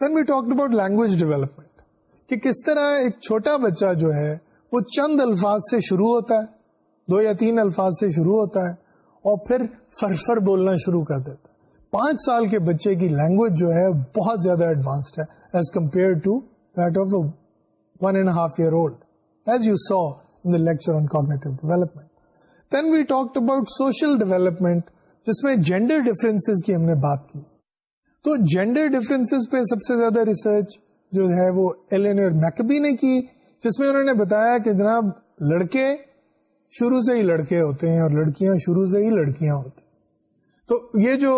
then we talk about language development کہ کس طرح ایک چھوٹا بچہ جو ہے وہ چند الفاظ سے شروع ہوتا ہے دو یا تین الفاظ سے شروع ہوتا ہے اور پھر فرفر بولنا شروع کر دیتا ہے پانچ سال کے بچے کی لینگویج جو ہے بہت زیادہ ایڈوانسڈ ہے as compare to that of one and half year old as you so the lecture on cognitive development then we talk about social development جس میں جینڈر ڈفرینس کی ہم نے بات کی تو جینڈر ڈفرینس پہ سب سے زیادہ ریسرچ جو ہے وہ ایلینئر میکبی نے کی جس میں انہوں نے بتایا کہ جناب لڑکے شروع سے ہی لڑکے ہوتے ہیں اور لڑکیاں شروع سے ہی لڑکیاں ہوتی ہیں تو یہ جو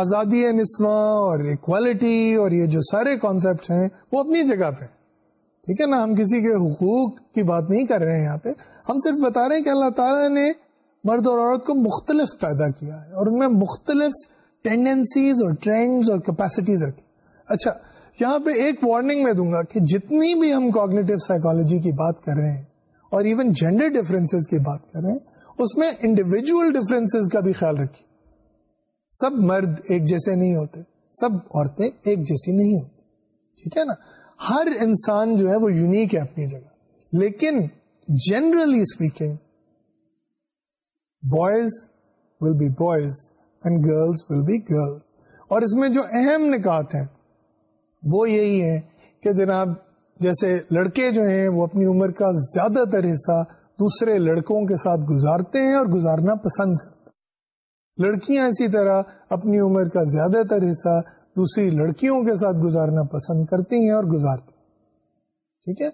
آزادی نسواں اور اکوالٹی اور یہ جو سارے کانسیپٹ ہیں وہ اپنی جگہ پہ ٹھیک ہے نا ہم کسی کے حقوق کی بات نہیں کر رہے ہیں یہاں پہ ہم صرف بتا رہے ہیں کہ اللہ تعالیٰ نے مرد اور عورت کو مختلف پیدا کیا ہے اور ان میں مختلف ٹینڈنسیز اور ٹرینڈز اور کیپیسٹیز رکھی اچھا یہاں پہ ایک وارننگ میں دوں گا کہ جتنی بھی ہم کوگنیٹو سائیکالوجی کی بات کر رہے ہیں اور ایون جینڈر ڈفرینس کی بات کر رہے ہیں اس میں انڈیویجل ڈفرینس کا بھی خیال رکھیے سب مرد ایک جیسے نہیں ہوتے سب عورتیں ایک جیسی نہیں ہوتی ٹھیک ہے نا ہر انسان جو ہے وہ یونیک ہے اپنی جگہ لیکن generally speaking boys will be boys and girls will be girls اور اس میں جو اہم نکات ہیں وہ یہی ہے کہ جناب جیسے لڑکے جو ہیں وہ اپنی عمر کا زیادہ تر حصہ دوسرے لڑکوں کے ساتھ گزارتے ہیں اور گزارنا پسند کرتے ہیں لڑکیاں اسی طرح اپنی عمر کا زیادہ تر حصہ دوسری لڑکیوں کے ساتھ گزارنا پسند کرتی ہیں اور گزارتی ٹھیک ہے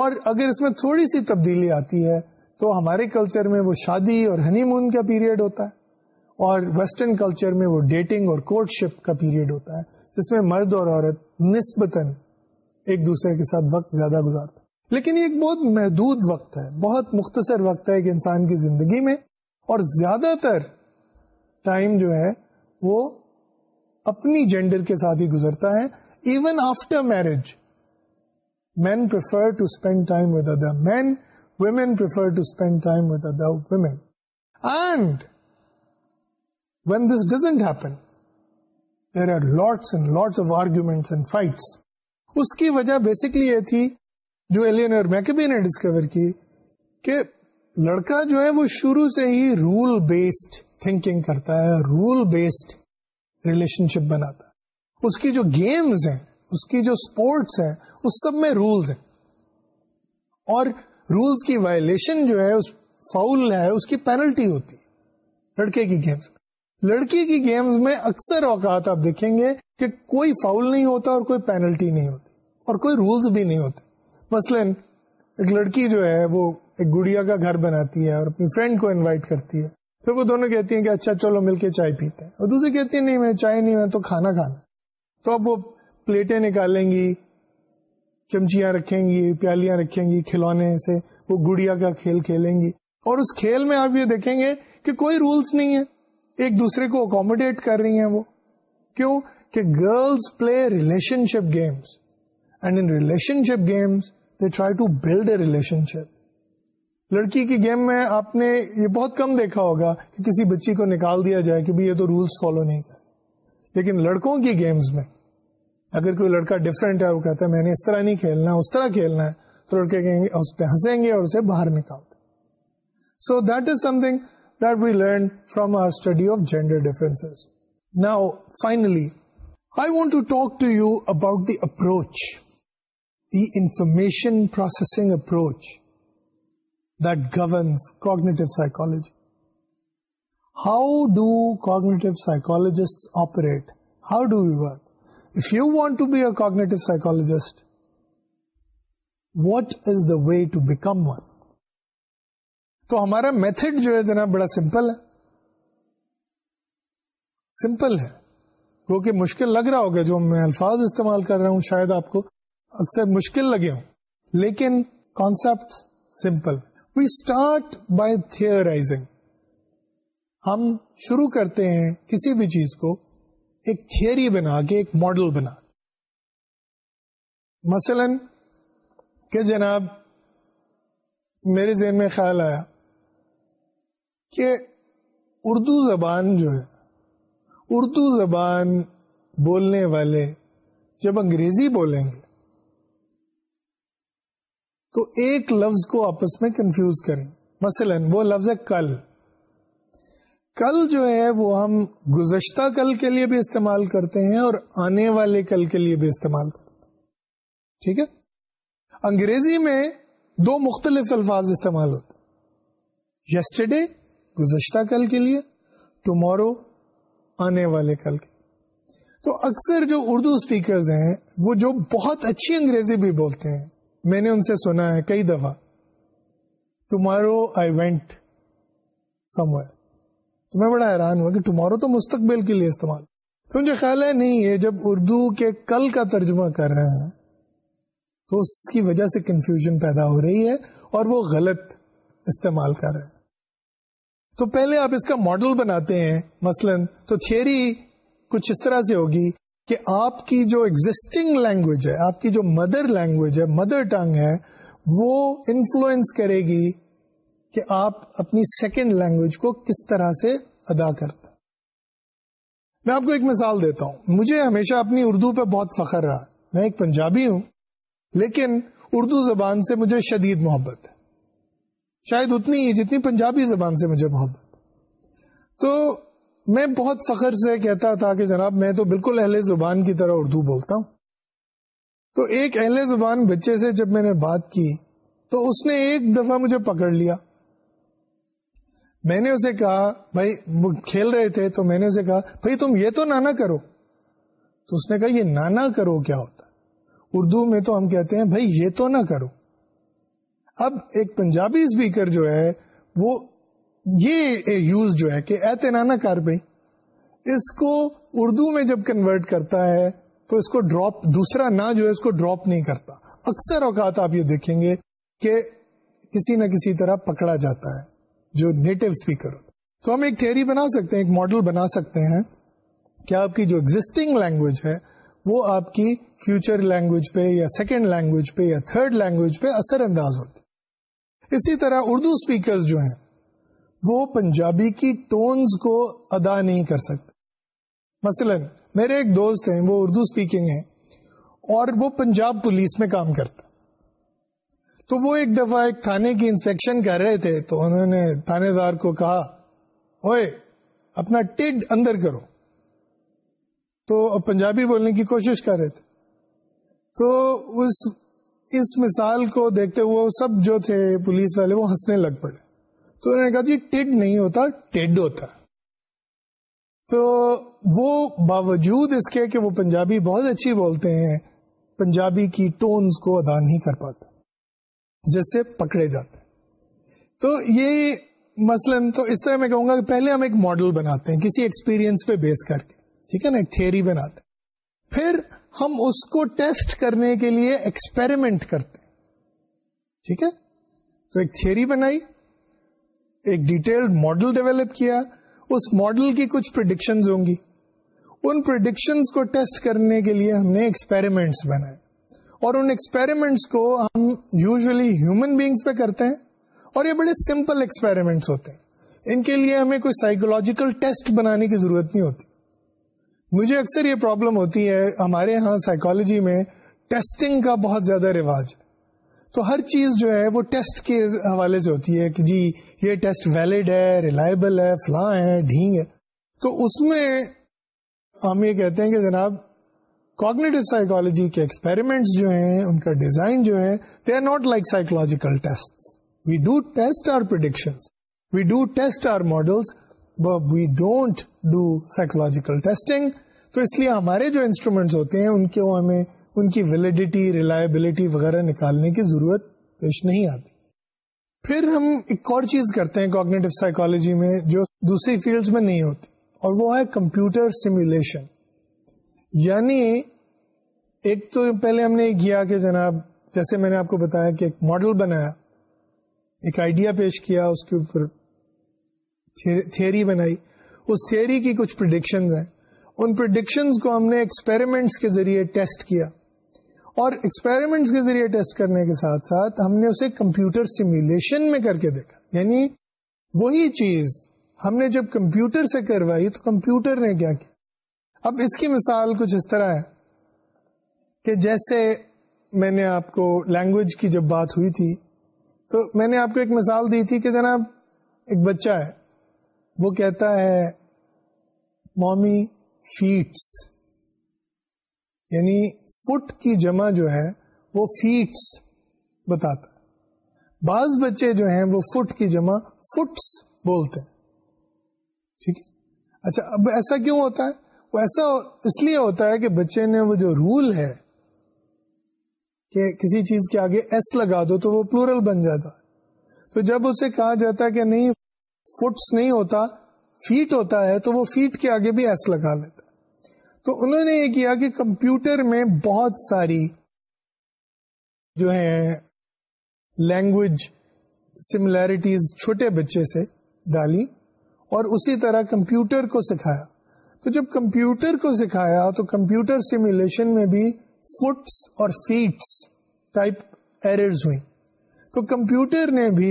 اور اگر اس میں تھوڑی سی تبدیلی آتی ہے تو ہمارے کلچر میں وہ شادی اور ہنی مون کا پیریڈ ہوتا ہے اور ویسٹرن کلچر میں وہ ڈیٹنگ اور کورٹ شپ کا پیریڈ ہوتا ہے جس میں مرد اور عورت نسبتاً ایک دوسرے کے ساتھ وقت زیادہ گزارتا لیکن یہ ایک بہت محدود وقت ہے بہت مختصر وقت ہے ایک انسان کی زندگی میں اور زیادہ تر ٹائم جو ہے وہ اپنی جینڈر کے ساتھ ہی گزرتا ہے even after marriage men prefer to spend time with other men women prefer to spend time with other and when this doesn't happen there are lots and lots of arguments and fights اس کی وجہ بیسکلی یہ تھی جو ایلین اور میکبی نے ڈسکور کی کہ لڑکا جو ہے وہ شروع سے ہی رول بیسڈ تھنکنگ کرتا ہے رول بیسڈ ریلیشن شپ بناتا ہے اس کی جو گیمز ہیں اس کی جو اسپورٹس ہیں اس سب میں رولز ہیں اور رولز کی وائلیشن جو ہے اس فاؤل ہے اس کی پینلٹی ہوتی ہے لڑکے کی گیمز لڑکی کی گیمز میں اکثر اوقات آپ دیکھیں گے کہ کوئی فاؤل نہیں ہوتا اور کوئی پینلٹی نہیں ہوتی اور کوئی رولز بھی نہیں ہوتے مثلاً ایک لڑکی جو ہے وہ ایک گڑیا کا گھر بناتی ہے اور اپنی فرینڈ کو انوائٹ کرتی ہے پھر وہ دونوں کہتی ہیں کہ اچھا چلو مل کے چائے پیتے ہیں اور دوسری کہتی ہے نہیں میں چائے نہیں میں تو کھانا کھانا تو اب وہ پلیٹیں نکالیں گی چمچیاں رکھیں گی پیالیاں رکھیں گی کھلونے سے وہ گڑیا کا کھیل کھیلیں گی اور اس کھیل میں آپ یہ دیکھیں گے کہ کوئی رولس نہیں ہے ایک دوسرے کو اکوموڈیٹ کر رہی ہیں وہ کیوں کہ girls play relationship games and in relationship games they try to build a relationship لڑکی کی گیم میں آپ نے یہ بہت کم دیکھا ہوگا کہ کسی بچی کو نکال دیا جائے کہ یہ تو رولس فالو نہیں کر لیکن لڑکوں کی گیمز میں اگر کوئی لڑکا ڈفرینٹ ہے وہ کہتا ہے میں نے اس طرح نہیں کھیلنا اس طرح کھیلنا ہے تو لڑکے کہیں گے اس پہ ہنسیں گے اور اسے باہر نکال دیں so that is something that we learned from our study of gender differences. Now, finally, I want to talk to you about the approach, the information processing approach that governs cognitive psychology. How do cognitive psychologists operate? How do we work? If you want to be a cognitive psychologist, what is the way to become one? تو ہمارا میتھڈ جو ہے جناب بڑا سمپل ہے سمپل ہے کیونکہ مشکل لگ رہا ہوگا جو میں الفاظ استعمال کر رہا ہوں شاید آپ کو اکثر مشکل لگے ہوں لیکن concept simple we start by theorizing ہم شروع کرتے ہیں کسی بھی چیز کو ایک تھیئری بنا کے ایک ماڈل بنا مثلاً کہ جناب میرے ذہن میں خیال آیا کہ اردو زبان جو ہے اردو زبان بولنے والے جب انگریزی بولیں گے تو ایک لفظ کو آپس میں کنفیوز کریں مثلا وہ لفظ ہے کل کل جو ہے وہ ہم گزشتہ کل کے لیے بھی استعمال کرتے ہیں اور آنے والے کل کے لیے بھی استعمال کرتے ہیں ٹھیک ہے انگریزی میں دو مختلف الفاظ استعمال ہوتے یسٹرڈے گزشتہ کل کے لیے ٹمورو آنے والے کل کے تو اکثر جو اردو اسپیکرز ہیں وہ جو بہت اچھی انگریزی بھی بولتے ہیں میں نے ان سے سنا ہے کئی دفعہ ٹمارو آئی وینٹ سم تو میں بڑا حیران ہوا کہ ٹمارو تو مستقبل کے لیے استعمال تو مجھے خیال ہے نہیں یہ جب اردو کے کل کا ترجمہ کر رہے ہیں تو اس کی وجہ سے کنفیوژن پیدا ہو رہی ہے اور وہ غلط استعمال کر رہے ہیں تو پہلے آپ اس کا ماڈل بناتے ہیں مثلا تو تھھیری کچھ اس طرح سے ہوگی کہ آپ کی جو ایگزٹنگ لینگویج ہے آپ کی جو مدر لینگویج ہے مدر ٹنگ ہے وہ انفلوئنس کرے گی کہ آپ اپنی سیکنڈ لینگویج کو کس طرح سے ادا کرتا میں آپ کو ایک مثال دیتا ہوں مجھے ہمیشہ اپنی اردو پہ بہت فخر رہا میں ایک پنجابی ہوں لیکن اردو زبان سے مجھے شدید محبت ہے شاید اتنی ہی جتنی پنجابی زبان سے مجھے محبت تو میں بہت فخر سے کہتا تھا کہ جناب میں تو بالکل اہل زبان کی طرح اردو بولتا ہوں تو ایک اہل زبان بچے سے جب میں نے بات کی تو اس نے ایک دفعہ مجھے پکڑ لیا میں نے اسے کہا بھائی وہ کھیل رہے تھے تو میں نے اسے کہا بھائی تم یہ تو نانا کرو تو اس نے کہا یہ نانا کرو کیا ہوتا اردو میں تو ہم کہتے ہیں بھائی یہ تو نہ کرو اب ایک پنجابی اسپیکر جو ہے وہ یہ یوز جو ہے کہ اعتنانہ کر کار اس کو اردو میں جب کنورٹ کرتا ہے تو اس کو ڈراپ دوسرا نہ جو ہے اس کو ڈراپ نہیں کرتا اکثر اوقات آپ یہ دیکھیں گے کہ کسی نہ کسی طرح پکڑا جاتا ہے جو نیٹو اسپیکر ہوتا تو ہم ایک تھیری بنا سکتے ہیں ایک ماڈل بنا سکتے ہیں کہ آپ کی جو ایگزٹنگ لینگویج ہے وہ آپ کی فیوچر لینگویج پہ یا سیکنڈ لینگویج پہ یا تھرڈ لینگویج پہ اثر انداز ہوتی اسی طرح اردو اسپیکرز جو ہیں وہ پنجابی کی ٹونز کو ادا نہیں کر سکتے مثلا میرے ایک دوست ہیں وہ اردو اسپیکنگ ہیں اور وہ پنجاب پولیس میں کام کرتا تو وہ ایک دفعہ ایک تھانے کی انسپیکشن کر رہے تھے تو انہوں نے تھانے دار کو کہا اوے اپنا ٹڈ اندر کرو تو پنجابی بولنے کی کوشش کر رہے تھے تو اس اس مثال کو دیکھتے ہوئے سب جو تھے پولیس والے وہ ہنسنے لگ پڑے تو انہوں نے کہا جی ٹڈ نہیں ہوتا ٹیڈ ہوتا تو وہ باوجود اس کے کہ وہ پنجابی بہت اچھی بولتے ہیں پنجابی کی ٹونز کو ادا نہیں کر پاتا جس سے پکڑے جاتے تو یہ مثلا تو اس طرح میں کہوں گا کہ پہلے ہم ایک ماڈل بناتے ہیں کسی ایکسپیرینس پہ بیس کر کے ٹھیک ہے نا ایک تھیری بناتے ہیں پھر ہم اس کو ٹیسٹ کرنے کے لیے ایکسپیریمنٹ کرتے ٹھیک ہے تو ایک تھیوری بنائی ایک ڈیٹیلڈ ماڈل ڈیولپ کیا اس ماڈل کی کچھ پرڈکشن ہوں گی ان پرڈکشنز کو ٹیسٹ کرنے کے لیے ہم نے ایکسپیریمنٹس بنائے اور ان ایکسپیریمنٹس کو ہم یوزلی ہیومن بینگس پہ کرتے ہیں اور یہ بڑے سمپل ایکسپیریمنٹس ہوتے ہیں ان کے لیے ہمیں کوئی سائیکولوجیکل ٹیسٹ بنانے کی ضرورت نہیں ہوتی مجھے اکثر یہ پرابلم ہوتی ہے ہمارے ہاں سائیکالوجی میں ٹیسٹنگ کا بہت زیادہ رواج تو ہر چیز جو ہے وہ ٹیسٹ کے حوالے سے ہوتی ہے کہ جی یہ ٹیسٹ ویلڈ ہے ریلائبل ہے فلاں ہے ڈھینگ ہے تو اس میں ہم یہ کہتے ہیں کہ جناب کوگنیٹو سائیکولوجی کے ایکسپیریمنٹس جو ہیں ان کا ڈیزائن جو ہے they are not like psychological test we do test our prediction we do test our models we don't do psychological testing تو اس لیے ہمارے جو انسٹرومینٹس ہوتے ہیں ان کو ہمیں ان کی ویلیڈیٹی ریلائبلٹی وغیرہ نکالنے کی ضرورت پیش نہیں آتی پھر ہم ایک اور چیز کرتے ہیں کوگنیٹو سائیکولوجی میں جو دوسری فیلڈز میں نہیں ہوتی اور وہ ہے کمپیوٹر سمولیشن یعنی ایک تو پہلے ہم نے کیا کہ جناب جیسے میں نے آپ کو بتایا کہ ایک ماڈل بنایا ایک آئیڈیا پیش کیا اس کے اوپر تھیوری بنائی اس تھیوری کی کچھ پرڈکشنز ہیں ان پرڈکشنز کو ہم نے ایکسپیریمنٹس کے ذریعے ٹیسٹ کیا اور ایکسپیریمنٹس کے ذریعے ٹیسٹ کرنے کے ساتھ ساتھ ہم نے اسے کمپیوٹر سیمولیشن میں کر کے دیکھا یعنی وہی چیز ہم نے جب کمپیوٹر سے کروائی تو کمپیوٹر نے کیا کیا اب اس کی مثال کچھ اس طرح ہے کہ جیسے میں نے آپ کو لینگویج کی جب بات ہوئی تھی تو میں نے آپ کو ایک مثال دی تھی کہ جناب ایک بچہ ہے وہ کہتا ہے مومی فیٹس یعنی فٹ کی جمع جو ہے وہ فیٹس بتاتا بعض بچے جو ہیں وہ فٹ کی جمع فٹس بولتے ہیں ٹھیک ہے اچھا اب ایسا کیوں ہوتا ہے وہ ایسا اس لیے ہوتا ہے کہ بچے نے وہ جو رول ہے کہ کسی چیز کے آگے ایس لگا دو تو وہ پلورل بن جاتا ہے تو جب اسے کہا جاتا ہے کہ نہیں فٹس نہیں ہوتا فیٹ ہوتا ہے تو وہ فیٹ کے آگے بھی ایس لگا لیتا تو انہوں نے یہ کیا کہ کمپیوٹر میں بہت ساری جو ہیں لینگویج سملیرٹیز چھوٹے بچے سے ڈالی اور اسی طرح کمپیوٹر کو سکھایا تو جب کمپیوٹر کو سکھایا تو کمپیوٹر سیمولیشن میں بھی فٹس اور فیٹس ٹائپ ایررز ہوئی تو کمپیوٹر نے بھی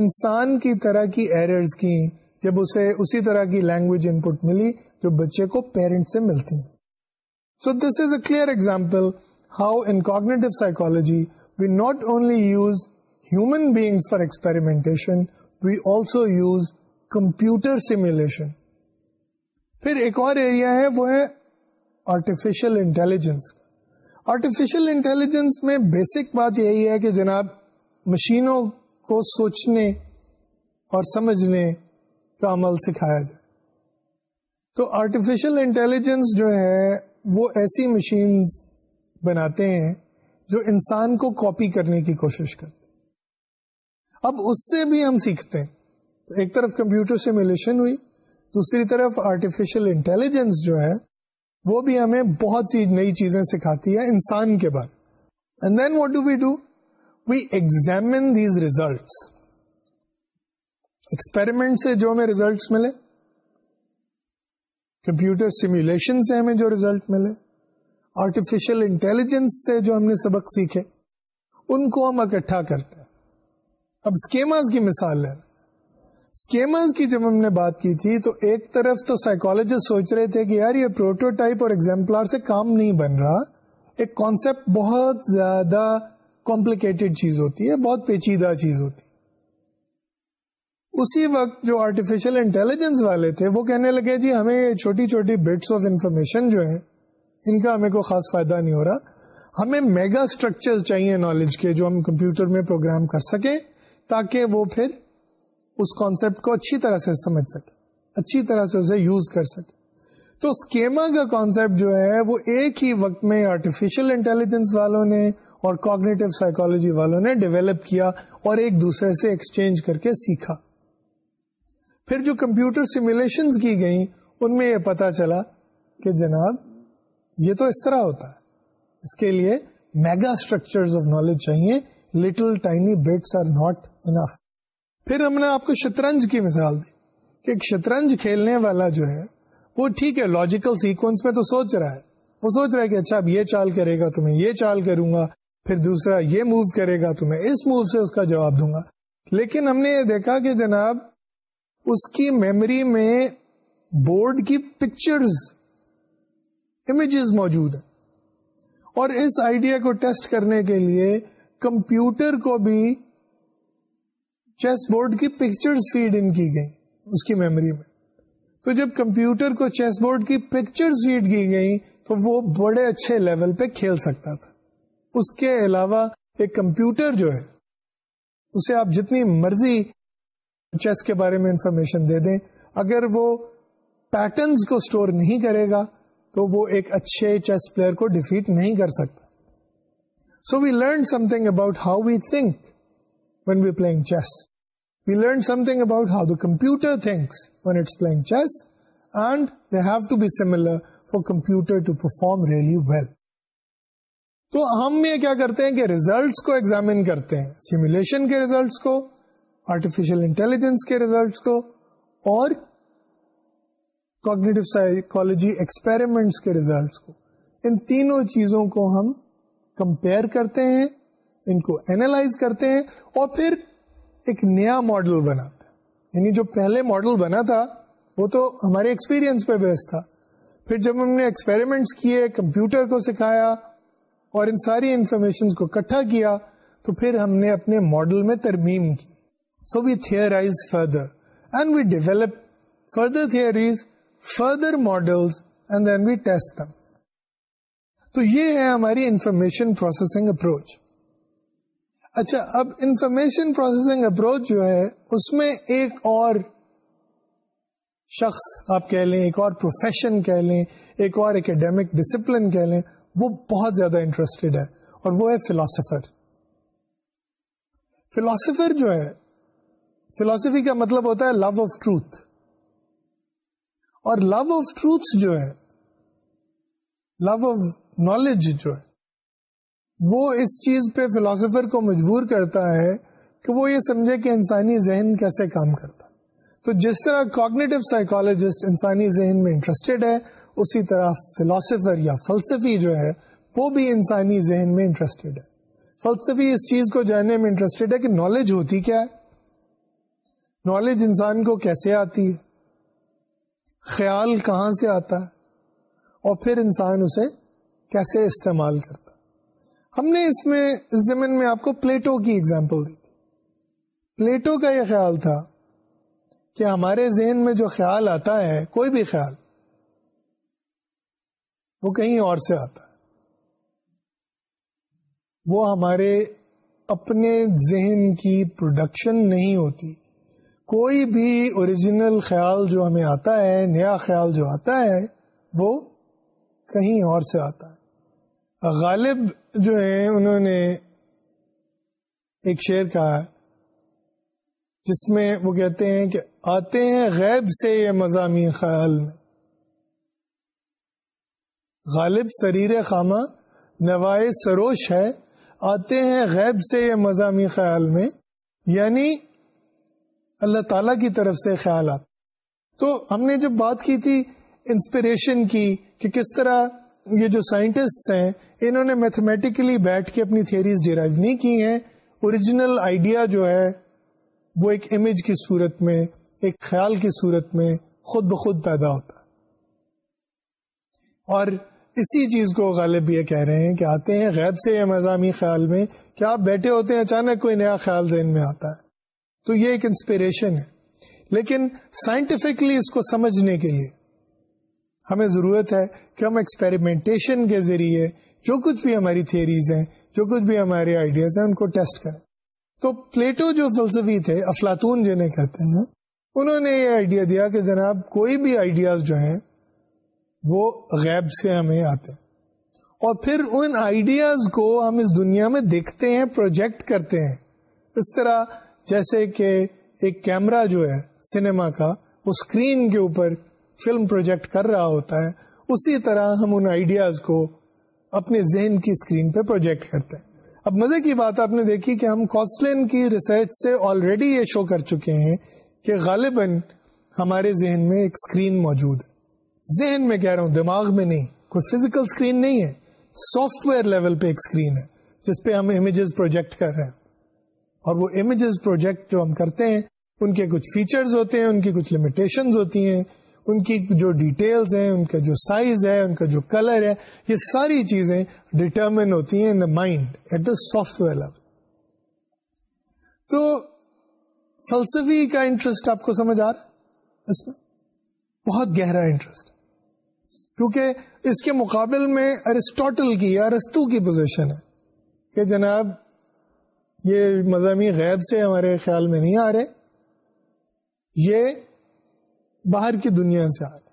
انسان کی طرح کی ایررز کی جب اسے اسی طرح کی لینگویج ان پٹ ملی جو بچے کو پیرنٹ سے ملتی ہیں so this is a clear example how in cognitive psychology we not only use human beings for experimentation we also use computer simulation پھر ایک اور ایریا ہے وہ ہے آرٹیفیشل انٹیلیجنس آرٹیفیشل انٹیلیجنس میں بیسک بات یہی ہے کہ جناب مشینوں کو سوچنے اور سمجھنے کا عمل سکھایا جائے تو آرٹیفیشل انٹیلیجنس جو ہے وہ ایسی مشین بناتے ہیں جو انسان کو کاپی کرنے کی کوشش کرتے اب اس سے بھی ہم سیکھتے ہیں ایک طرف کمپیوٹر سے ہوئی دوسری طرف آرٹیفیشل انٹیلیجنس جو ہے وہ بھی ہمیں بہت سی نئی چیزیں سکھاتی ہے انسان کے بعد and then what do we do we examine these results experiment سے جو ہمیں ریزلٹس ملے کمپیوٹر سیمولیشن سے ہمیں جو ریزلٹ ملے آرٹیفیشل انٹیلیجنس سے جو ہم نے سبق سیکھے ان کو ہم اکٹھا کرتے ہیں اب اسکیماز کی مثال ہے اسکیماز کی جب ہم نے بات کی تھی تو ایک طرف تو سائیکولوجسٹ سوچ رہے تھے کہ یار یہ پروٹوٹائپ اور ایگزامپلار سے کام نہیں بن رہا ایک کانسیپٹ بہت زیادہ کمپلیکیٹڈ چیز ہوتی ہے بہت پیچیدہ چیز ہوتی ہے اسی وقت جو آرٹیفیشل انٹیلیجنس والے تھے وہ کہنے لگے جی ہمیں چھوٹی چھوٹی بٹس آف انفارمیشن جو ہیں ان کا ہمیں کوئی خاص فائدہ نہیں ہو رہا ہمیں میگا اسٹرکچر چاہیے نالج کے جو ہم کمپیوٹر میں پروگرام کر سکیں تاکہ وہ پھر اس کانسیپٹ کو اچھی طرح سے سمجھ سکے اچھی طرح سے اسے یوز کر سکے تو اسکیما کا کانسیپٹ جو ہے وہ ایک ہی وقت میں آرٹیفیشل انٹیلیجنس والوں نے اور کوگنیٹو سائیکالوجی والوں نے ڈیولپ کیا اور ایک دوسرے سے ایکسچینج کر کے سیکھا پھر جو کمپیوٹر سیمولیشن کی گئیں ان میں یہ پتا چلا کہ جناب یہ تو اس طرح ہوتا ہے اس کے لیے میگا اسٹرکچر آف نالج چاہیے little tiny birds are not enough پھر ہم نے آپ کو شطرنج کی مثال دی کہ ایک شطرنج کھیلنے والا جو ہے وہ ٹھیک ہے لاجیکل سیکوینس میں تو سوچ رہا ہے وہ سوچ رہا ہے کہ اچھا اب یہ چال کرے گا تو میں یہ چال کروں گا پھر دوسرا یہ موو کرے گا تو میں اس موو سے اس کا جواب دوں گا لیکن ہم نے یہ دیکھا کہ جناب اس کی میموری میں بورڈ کی پکچرز امیجز موجود ہیں اور اس آئیڈیا کو ٹیسٹ کرنے کے لیے کمپیوٹر کو بھی چیس بورڈ کی پکچرز فیڈ ان کی گئی اس کی میموری میں تو جب کمپیوٹر کو چیس بورڈ کی پکچرز فیڈ کی گئی تو وہ بڑے اچھے لیول پہ کھیل سکتا تھا اس کے علاوہ ایک کمپیوٹر جو ہے اسے آپ جتنی مرضی چیس کے بارے میں انفارمیشن دے دیں اگر وہ پیٹرنز کو سٹور نہیں کرے گا تو وہ ایک اچھے چیس پلیئر کو ڈیفیٹ نہیں کر سکتا so we learn something about how we think when we playing chess we learn something about how the computer thinks when it's playing chess and they have to be similar for computer to perform really well تو ہم یہ کیا کرتے ہیں کہ ریزلٹس کو ایگزامن کرتے ہیں سیمولیشن کے ریزلٹس کو آرٹیفیشل انٹیلیجنس کے ریزلٹس کو اور کوگنیٹو کے ریزلٹس کو ان تینوں چیزوں کو ہم کمپیئر کرتے ہیں ان کو اینالائز کرتے ہیں اور پھر ایک نیا ماڈل بناتے ہیں یعنی جو پہلے ماڈل بنا تھا وہ تو ہمارے ایکسپیرینس پہ بیس تھا پھر جب ہم نے ایکسپیریمنٹس کیے کمپیوٹر کو سکھایا اور ان ساری انفارمیشن کو اکٹھا کیا تو پھر ہم نے اپنے ماڈل میں ترمیم کی so we theorize further and we develop further theories further models and then we test them تو یہ ہے ہماری انفارمیشن پروسیسنگ اپروچ اچھا اب انفارمیشن پروسیسنگ اپروچ جو ہے اس میں ایک اور شخص آپ کہہ لیں ایک اور پروفیشن کہہ لیں ایک اور اکیڈیمک ڈسپلن کہہ لیں وہ بہت زیادہ انٹرسٹڈ ہے اور وہ ہے فلاسفر فلاسفر جو ہے فلاسفی کا مطلب ہوتا ہے لو آف ٹروتھ اور لو آف ٹروتھ جو ہے لو آف نالج جو ہے وہ اس چیز پہ فلاسفر کو مجبور کرتا ہے کہ وہ یہ سمجھے کہ انسانی ذہن کیسے کام کرتا ہے تو جس طرح کوگنیٹو سائیکالوجسٹ انسانی ذہن میں انٹرسٹیڈ ہے اسی طرح فلاسفر یا فلسفی جو ہے وہ بھی انسانی ذہن میں انٹرسٹیڈ ہے فلسفی اس چیز کو جاننے میں انٹرسٹیڈ ہے کہ نالج ہوتی کیا ہے نالج انسان کو کیسے آتی ہے خیال کہاں سے آتا ہے اور پھر انسان اسے کیسے استعمال کرتا ہم نے اس میں اس زمین میں آپ کو پلیٹو کی ایگزامپل دی تھی پلیٹو کا یہ خیال تھا کہ ہمارے ذہن میں جو خیال آتا ہے کوئی بھی خیال وہ کہیں اور سے آتا ہے وہ ہمارے اپنے ذہن کی پروڈکشن نہیں ہوتی کوئی بھی اوریجنل خیال جو ہمیں آتا ہے نیا خیال جو آتا ہے وہ کہیں اور سے آتا ہے غالب جو ہے انہوں نے ایک شعر کہا ہے جس میں وہ کہتے ہیں کہ آتے ہیں غیب سے یہ مضامی خیال میں غالب سریر خامہ نوائے سروش ہے آتے ہیں غیب سے یہ مضامی خیال میں یعنی اللہ تعالیٰ کی طرف سے خیال آتا تو ہم نے جب بات کی تھی انسپریشن کی کہ کس طرح یہ جو سائنٹسٹ ہیں انہوں نے میتھمیٹکلی بیٹھ کے اپنی تھیریز ڈیرائیو نہیں کی ہیں اوریجنل آئیڈیا جو ہے وہ ایک امیج کی صورت میں ایک خیال کی صورت میں خود بخود پیدا ہوتا اور اسی چیز کو غالب یہ کہہ رہے ہیں کہ آتے ہیں غیب سے مضامی خیال میں کہ آپ بیٹھے ہوتے ہیں اچانک کوئی نیا خیال ذہن میں آتا ہے تو یہ ایک انسپریشن ہے لیکن سائنٹیفکلی اس کو سمجھنے کے لیے ہمیں ضرورت ہے کہ ہم ایکسپیریمنٹیشن کے ذریعے جو کچھ بھی ہماری تھیریز ہیں جو کچھ بھی ہمارے آئیڈیاز ہیں ان کو ٹیسٹ کریں تو پلیٹو جو فلسفی تھے افلاطون جنہیں کہتے ہیں انہوں نے یہ آئیڈیا دیا کہ جناب کوئی بھی آئیڈیاز جو ہیں وہ غیب سے ہمیں آتے ہیں اور پھر ان آئیڈیاز کو ہم اس دنیا میں دیکھتے ہیں پروجیکٹ کرتے ہیں اس طرح جیسے کہ ایک کیمرا جو ہے سنیما کا وہ اسکرین کے اوپر فلم پروجیکٹ کر رہا ہوتا ہے اسی طرح ہم ان آئیڈیاز کو اپنے ذہن کی اسکرین پہ پروجیکٹ کرتے ہیں اب مزے کی بات آپ نے دیکھی کہ ہم کوسٹلین کی ریسرچ سے آلریڈی یہ شو کر چکے ہیں کہ غالباً ہمارے ذہن میں ایک اسکرین موجود ہے ذہن میں کہہ رہا ہوں دماغ میں نہیں کوئی فزیکل اسکرین نہیں ہے سافٹ ویئر لیول پہ ایک اسکرین ہے جس پہ ہم امیجز پروجیکٹ کر رہے ہیں اور وہ امیجز پروجیکٹ جو ہم کرتے ہیں ان کے کچھ فیچرز ہوتے ہیں ان کی کچھ لمیٹیشن ہوتی ہیں ان کی جو ڈیٹیلز ہیں ان کا جو سائز ہے ان کا جو کلر ہے یہ ساری چیزیں ڈیٹرمن ہوتی ہیں in the mind at the software level تو فلسفی کا انٹرسٹ آپ کو سمجھ آ رہا ہے اس میں بہت گہرا انٹرسٹ کیونکہ اس کے مقابل میں ارسٹوٹل کی یا رستو کی پوزیشن ہے کہ جناب یہ مضامین غیب سے ہمارے خیال میں نہیں آ رہے یہ باہر کی دنیا سے آ رہے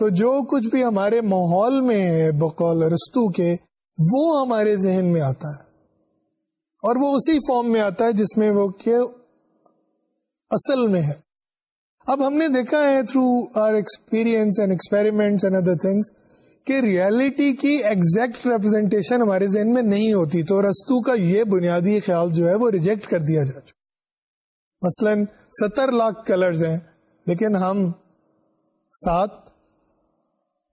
تو جو کچھ بھی ہمارے ماحول میں ہے بقول رستو کے وہ ہمارے ذہن میں آتا ہے اور وہ اسی فارم میں آتا ہے جس میں وہ کہ اصل میں ہے اب ہم نے دیکھا ہے through our experience and other things کہ ریالٹی کی ایگزیکٹ ریپرزینٹیشن ہمارے ذہن میں نہیں ہوتی تو رستو کا یہ بنیادی خیال جو ہے وہ ریجیکٹ کر دیا جا چکا مثلا ستر لاکھ کلرز ہیں لیکن ہم سات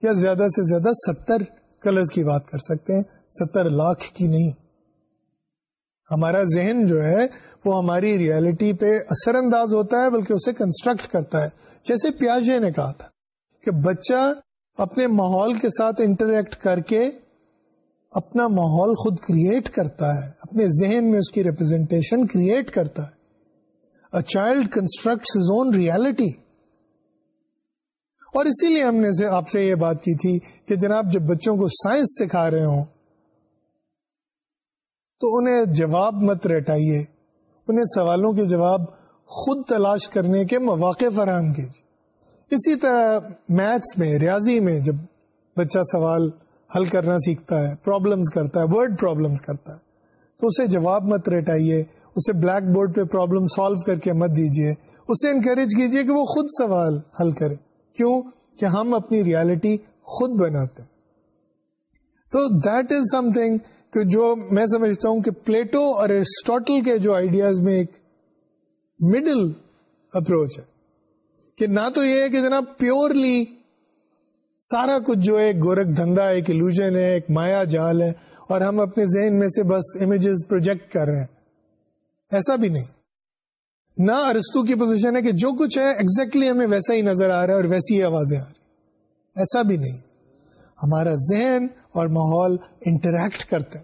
یا زیادہ سے زیادہ ستر کلرز کی بات کر سکتے ہیں ستر لاکھ کی نہیں ہمارا ذہن جو ہے وہ ہماری ریالٹی پہ اثر انداز ہوتا ہے بلکہ اسے کنسٹرکٹ کرتا ہے جیسے پیاجے نے کہا تھا کہ بچہ اپنے ماحول کے ساتھ انٹریکٹ کر کے اپنا ماحول خود کریٹ کرتا ہے اپنے ذہن میں اس کی ریپرزینٹیشن کریٹ کرتا ہے a child constructs own reality اور اسی لیے ہم نے سے آپ سے یہ بات کی تھی کہ جناب جب بچوں کو سائنس سکھا رہے ہوں تو انہیں جواب مت رٹائیے انہیں سوالوں کے جواب خود تلاش کرنے کے مواقع فراہم کیجیے اسی طرح میتھس میں ریاضی میں جب بچہ سوال حل کرنا سیکھتا ہے پرابلمس کرتا ہے ورڈ پرابلمس کرتا ہے تو اسے جواب مت رٹائیے اسے بلیک بورڈ پہ پرابلم سالو کر کے مت دیجیے اسے انکریج کیجیے کہ وہ خود سوال حل کرے کیوں کہ ہم اپنی ریالٹی خود بناتے ہیں تو دیٹ از سم تھنگ کہ جو میں سمجھتا ہوں کہ پلیٹو اور ارسٹوٹل کے جو آئیڈیاز میں ایک مڈل اپروچ ہے کہ نہ تو یہ ہے کہ جناب پیورلی سارا کچھ جو ہے گورکھ دھندا ایک الوژن ہے ایک مایا جال ہے اور ہم اپنے ذہن میں سے بس امیجز پروجیکٹ کر رہے ہیں ایسا بھی نہیں نہ ارستو کی پوزیشن ہے کہ جو کچھ ہے ایکزیکٹلی ہمیں ویسا ہی نظر آ رہا ہے اور ویسی ہی آوازیں آ رہی ایسا بھی نہیں ہمارا ذہن اور ماحول انٹریکٹ کرتا ہے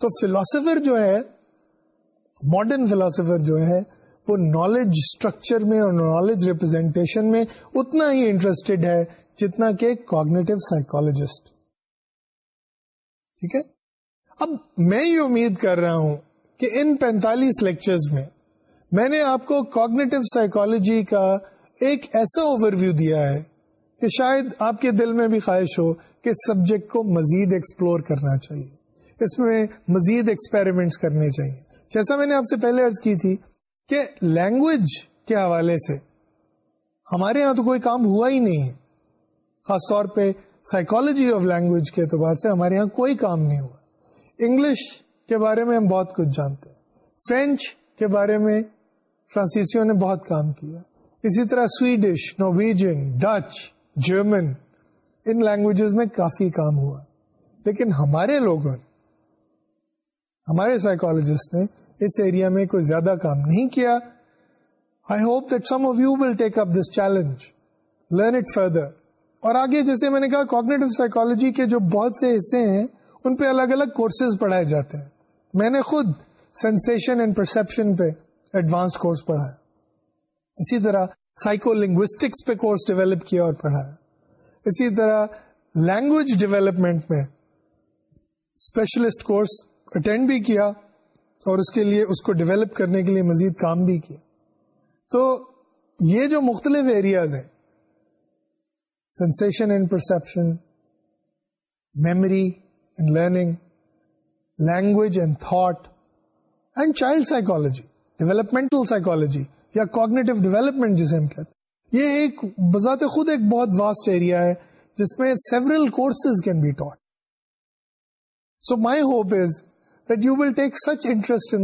تو فلاسفر جو ہے ماڈرن فلاسفر جو ہے وہ نالج اسٹرکچر میں اور نالج ریپرزینٹیشن میں اتنا ہی انٹرسٹیڈ ہے جتنا کہ کوگنیٹو سائیکولوجسٹ ٹھیک ہے اب میں یہ امید کر رہا ہوں کہ ان پینتالیس لیکچرز میں میں نے آپ کو کوگنیٹو سائیکولوجی کا ایک ایسا اوور ویو دیا ہے کہ شاید آپ کے دل میں بھی خواہش ہو کہ سبجیکٹ کو مزید ایکسپلور کرنا چاہیے اس میں مزید ایکسپیریمنٹس کرنے چاہیے جیسا میں نے آپ سے پہلے کی تھی کہ لینگویج کے حوالے سے ہمارے یہاں تو کوئی کام ہوا ہی نہیں ہے خاص طور پہ سائیکولوجی آف لینگویج کے اعتبار سے ہمارے یہاں کوئی کام نہیں ہوا انگلش کے بارے میں ہم بہت کچھ جانتے ہیں فرینچ کے بارے میں فرانسیسیوں نے بہت کام کیا اسی طرح سویڈش نوویجن ڈچ جرمن ان لینگویجز میں کافی کام ہوا لیکن ہمارے لوگوں نے ہمارے سائیکالوجسٹ نے اس ایریا میں کوئی زیادہ کام نہیں کیا I hope that some of you will take up this challenge learn it further اور آگے جیسے میں نے کہا کوگنیٹو سائیکولوجی کے جو بہت سے حصے ہیں ان پہ الگ الگ کورسز پڑھائے جاتے ہیں میں نے خود اینڈ پرسپشن پہ ایڈوانس کورس پڑھایا اسی طرح سائیکو لنگوسٹکس پہ کورس ڈیولپ کیا اور پڑھایا اسی طرح لینگویج ڈیولپمنٹ میں اسپیشلسٹ کورس اٹینڈ بھی کیا اور اس کے لیے اس کو ڈیولپ کرنے کے لیے مزید کام بھی کیا تو یہ جو مختلف ایریاز ہیں sensation and perception memory and learning language and thought and child psychology developmental psychology یا کوگنیٹو ڈیولپمنٹ جسے ہم کہتے ہیں یہ ایک بذات خود ایک بہت واسٹ ایریا ہے جس میں several courses can be taught so my hope is just اپنی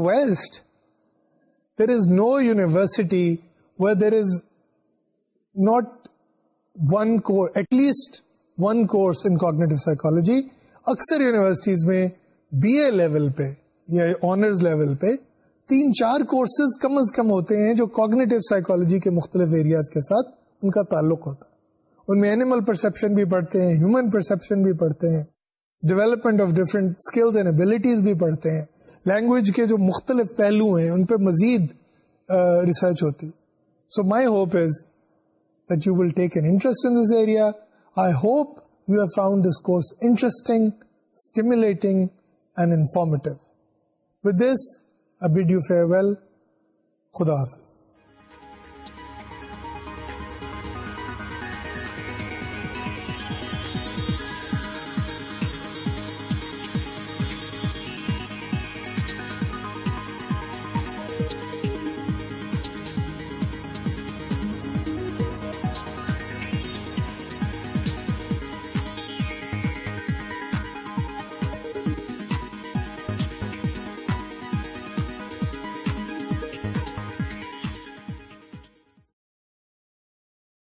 ویلسٹ دیر از نو یونیورسٹی و there is not one at least one course in cognitive psychology اکثر یونیورسٹیز میں بی اے لیول پہ یا آنرز لیول پہ تین چار کورسز کم از کم ہوتے ہیں جو کوگنیٹو سائیکالوجی کے مختلف ایریاز کے ساتھ ان کا تعلق ہوتا ہے ان میں اینیمل پرسپشن بھی پڑھتے ہیں ہیومن پرسپشن بھی پڑھتے ہیں development of different skills and abilities بھی پڑھتے ہیں لینگویج کے جو مختلف پہلو ہیں ان پہ مزید ریسرچ ہوتی so my hope is that you will take an interest in this area I hope you have found this course interesting stimulating and informative ابھی ڈیو فیئر ویل خدا حافظ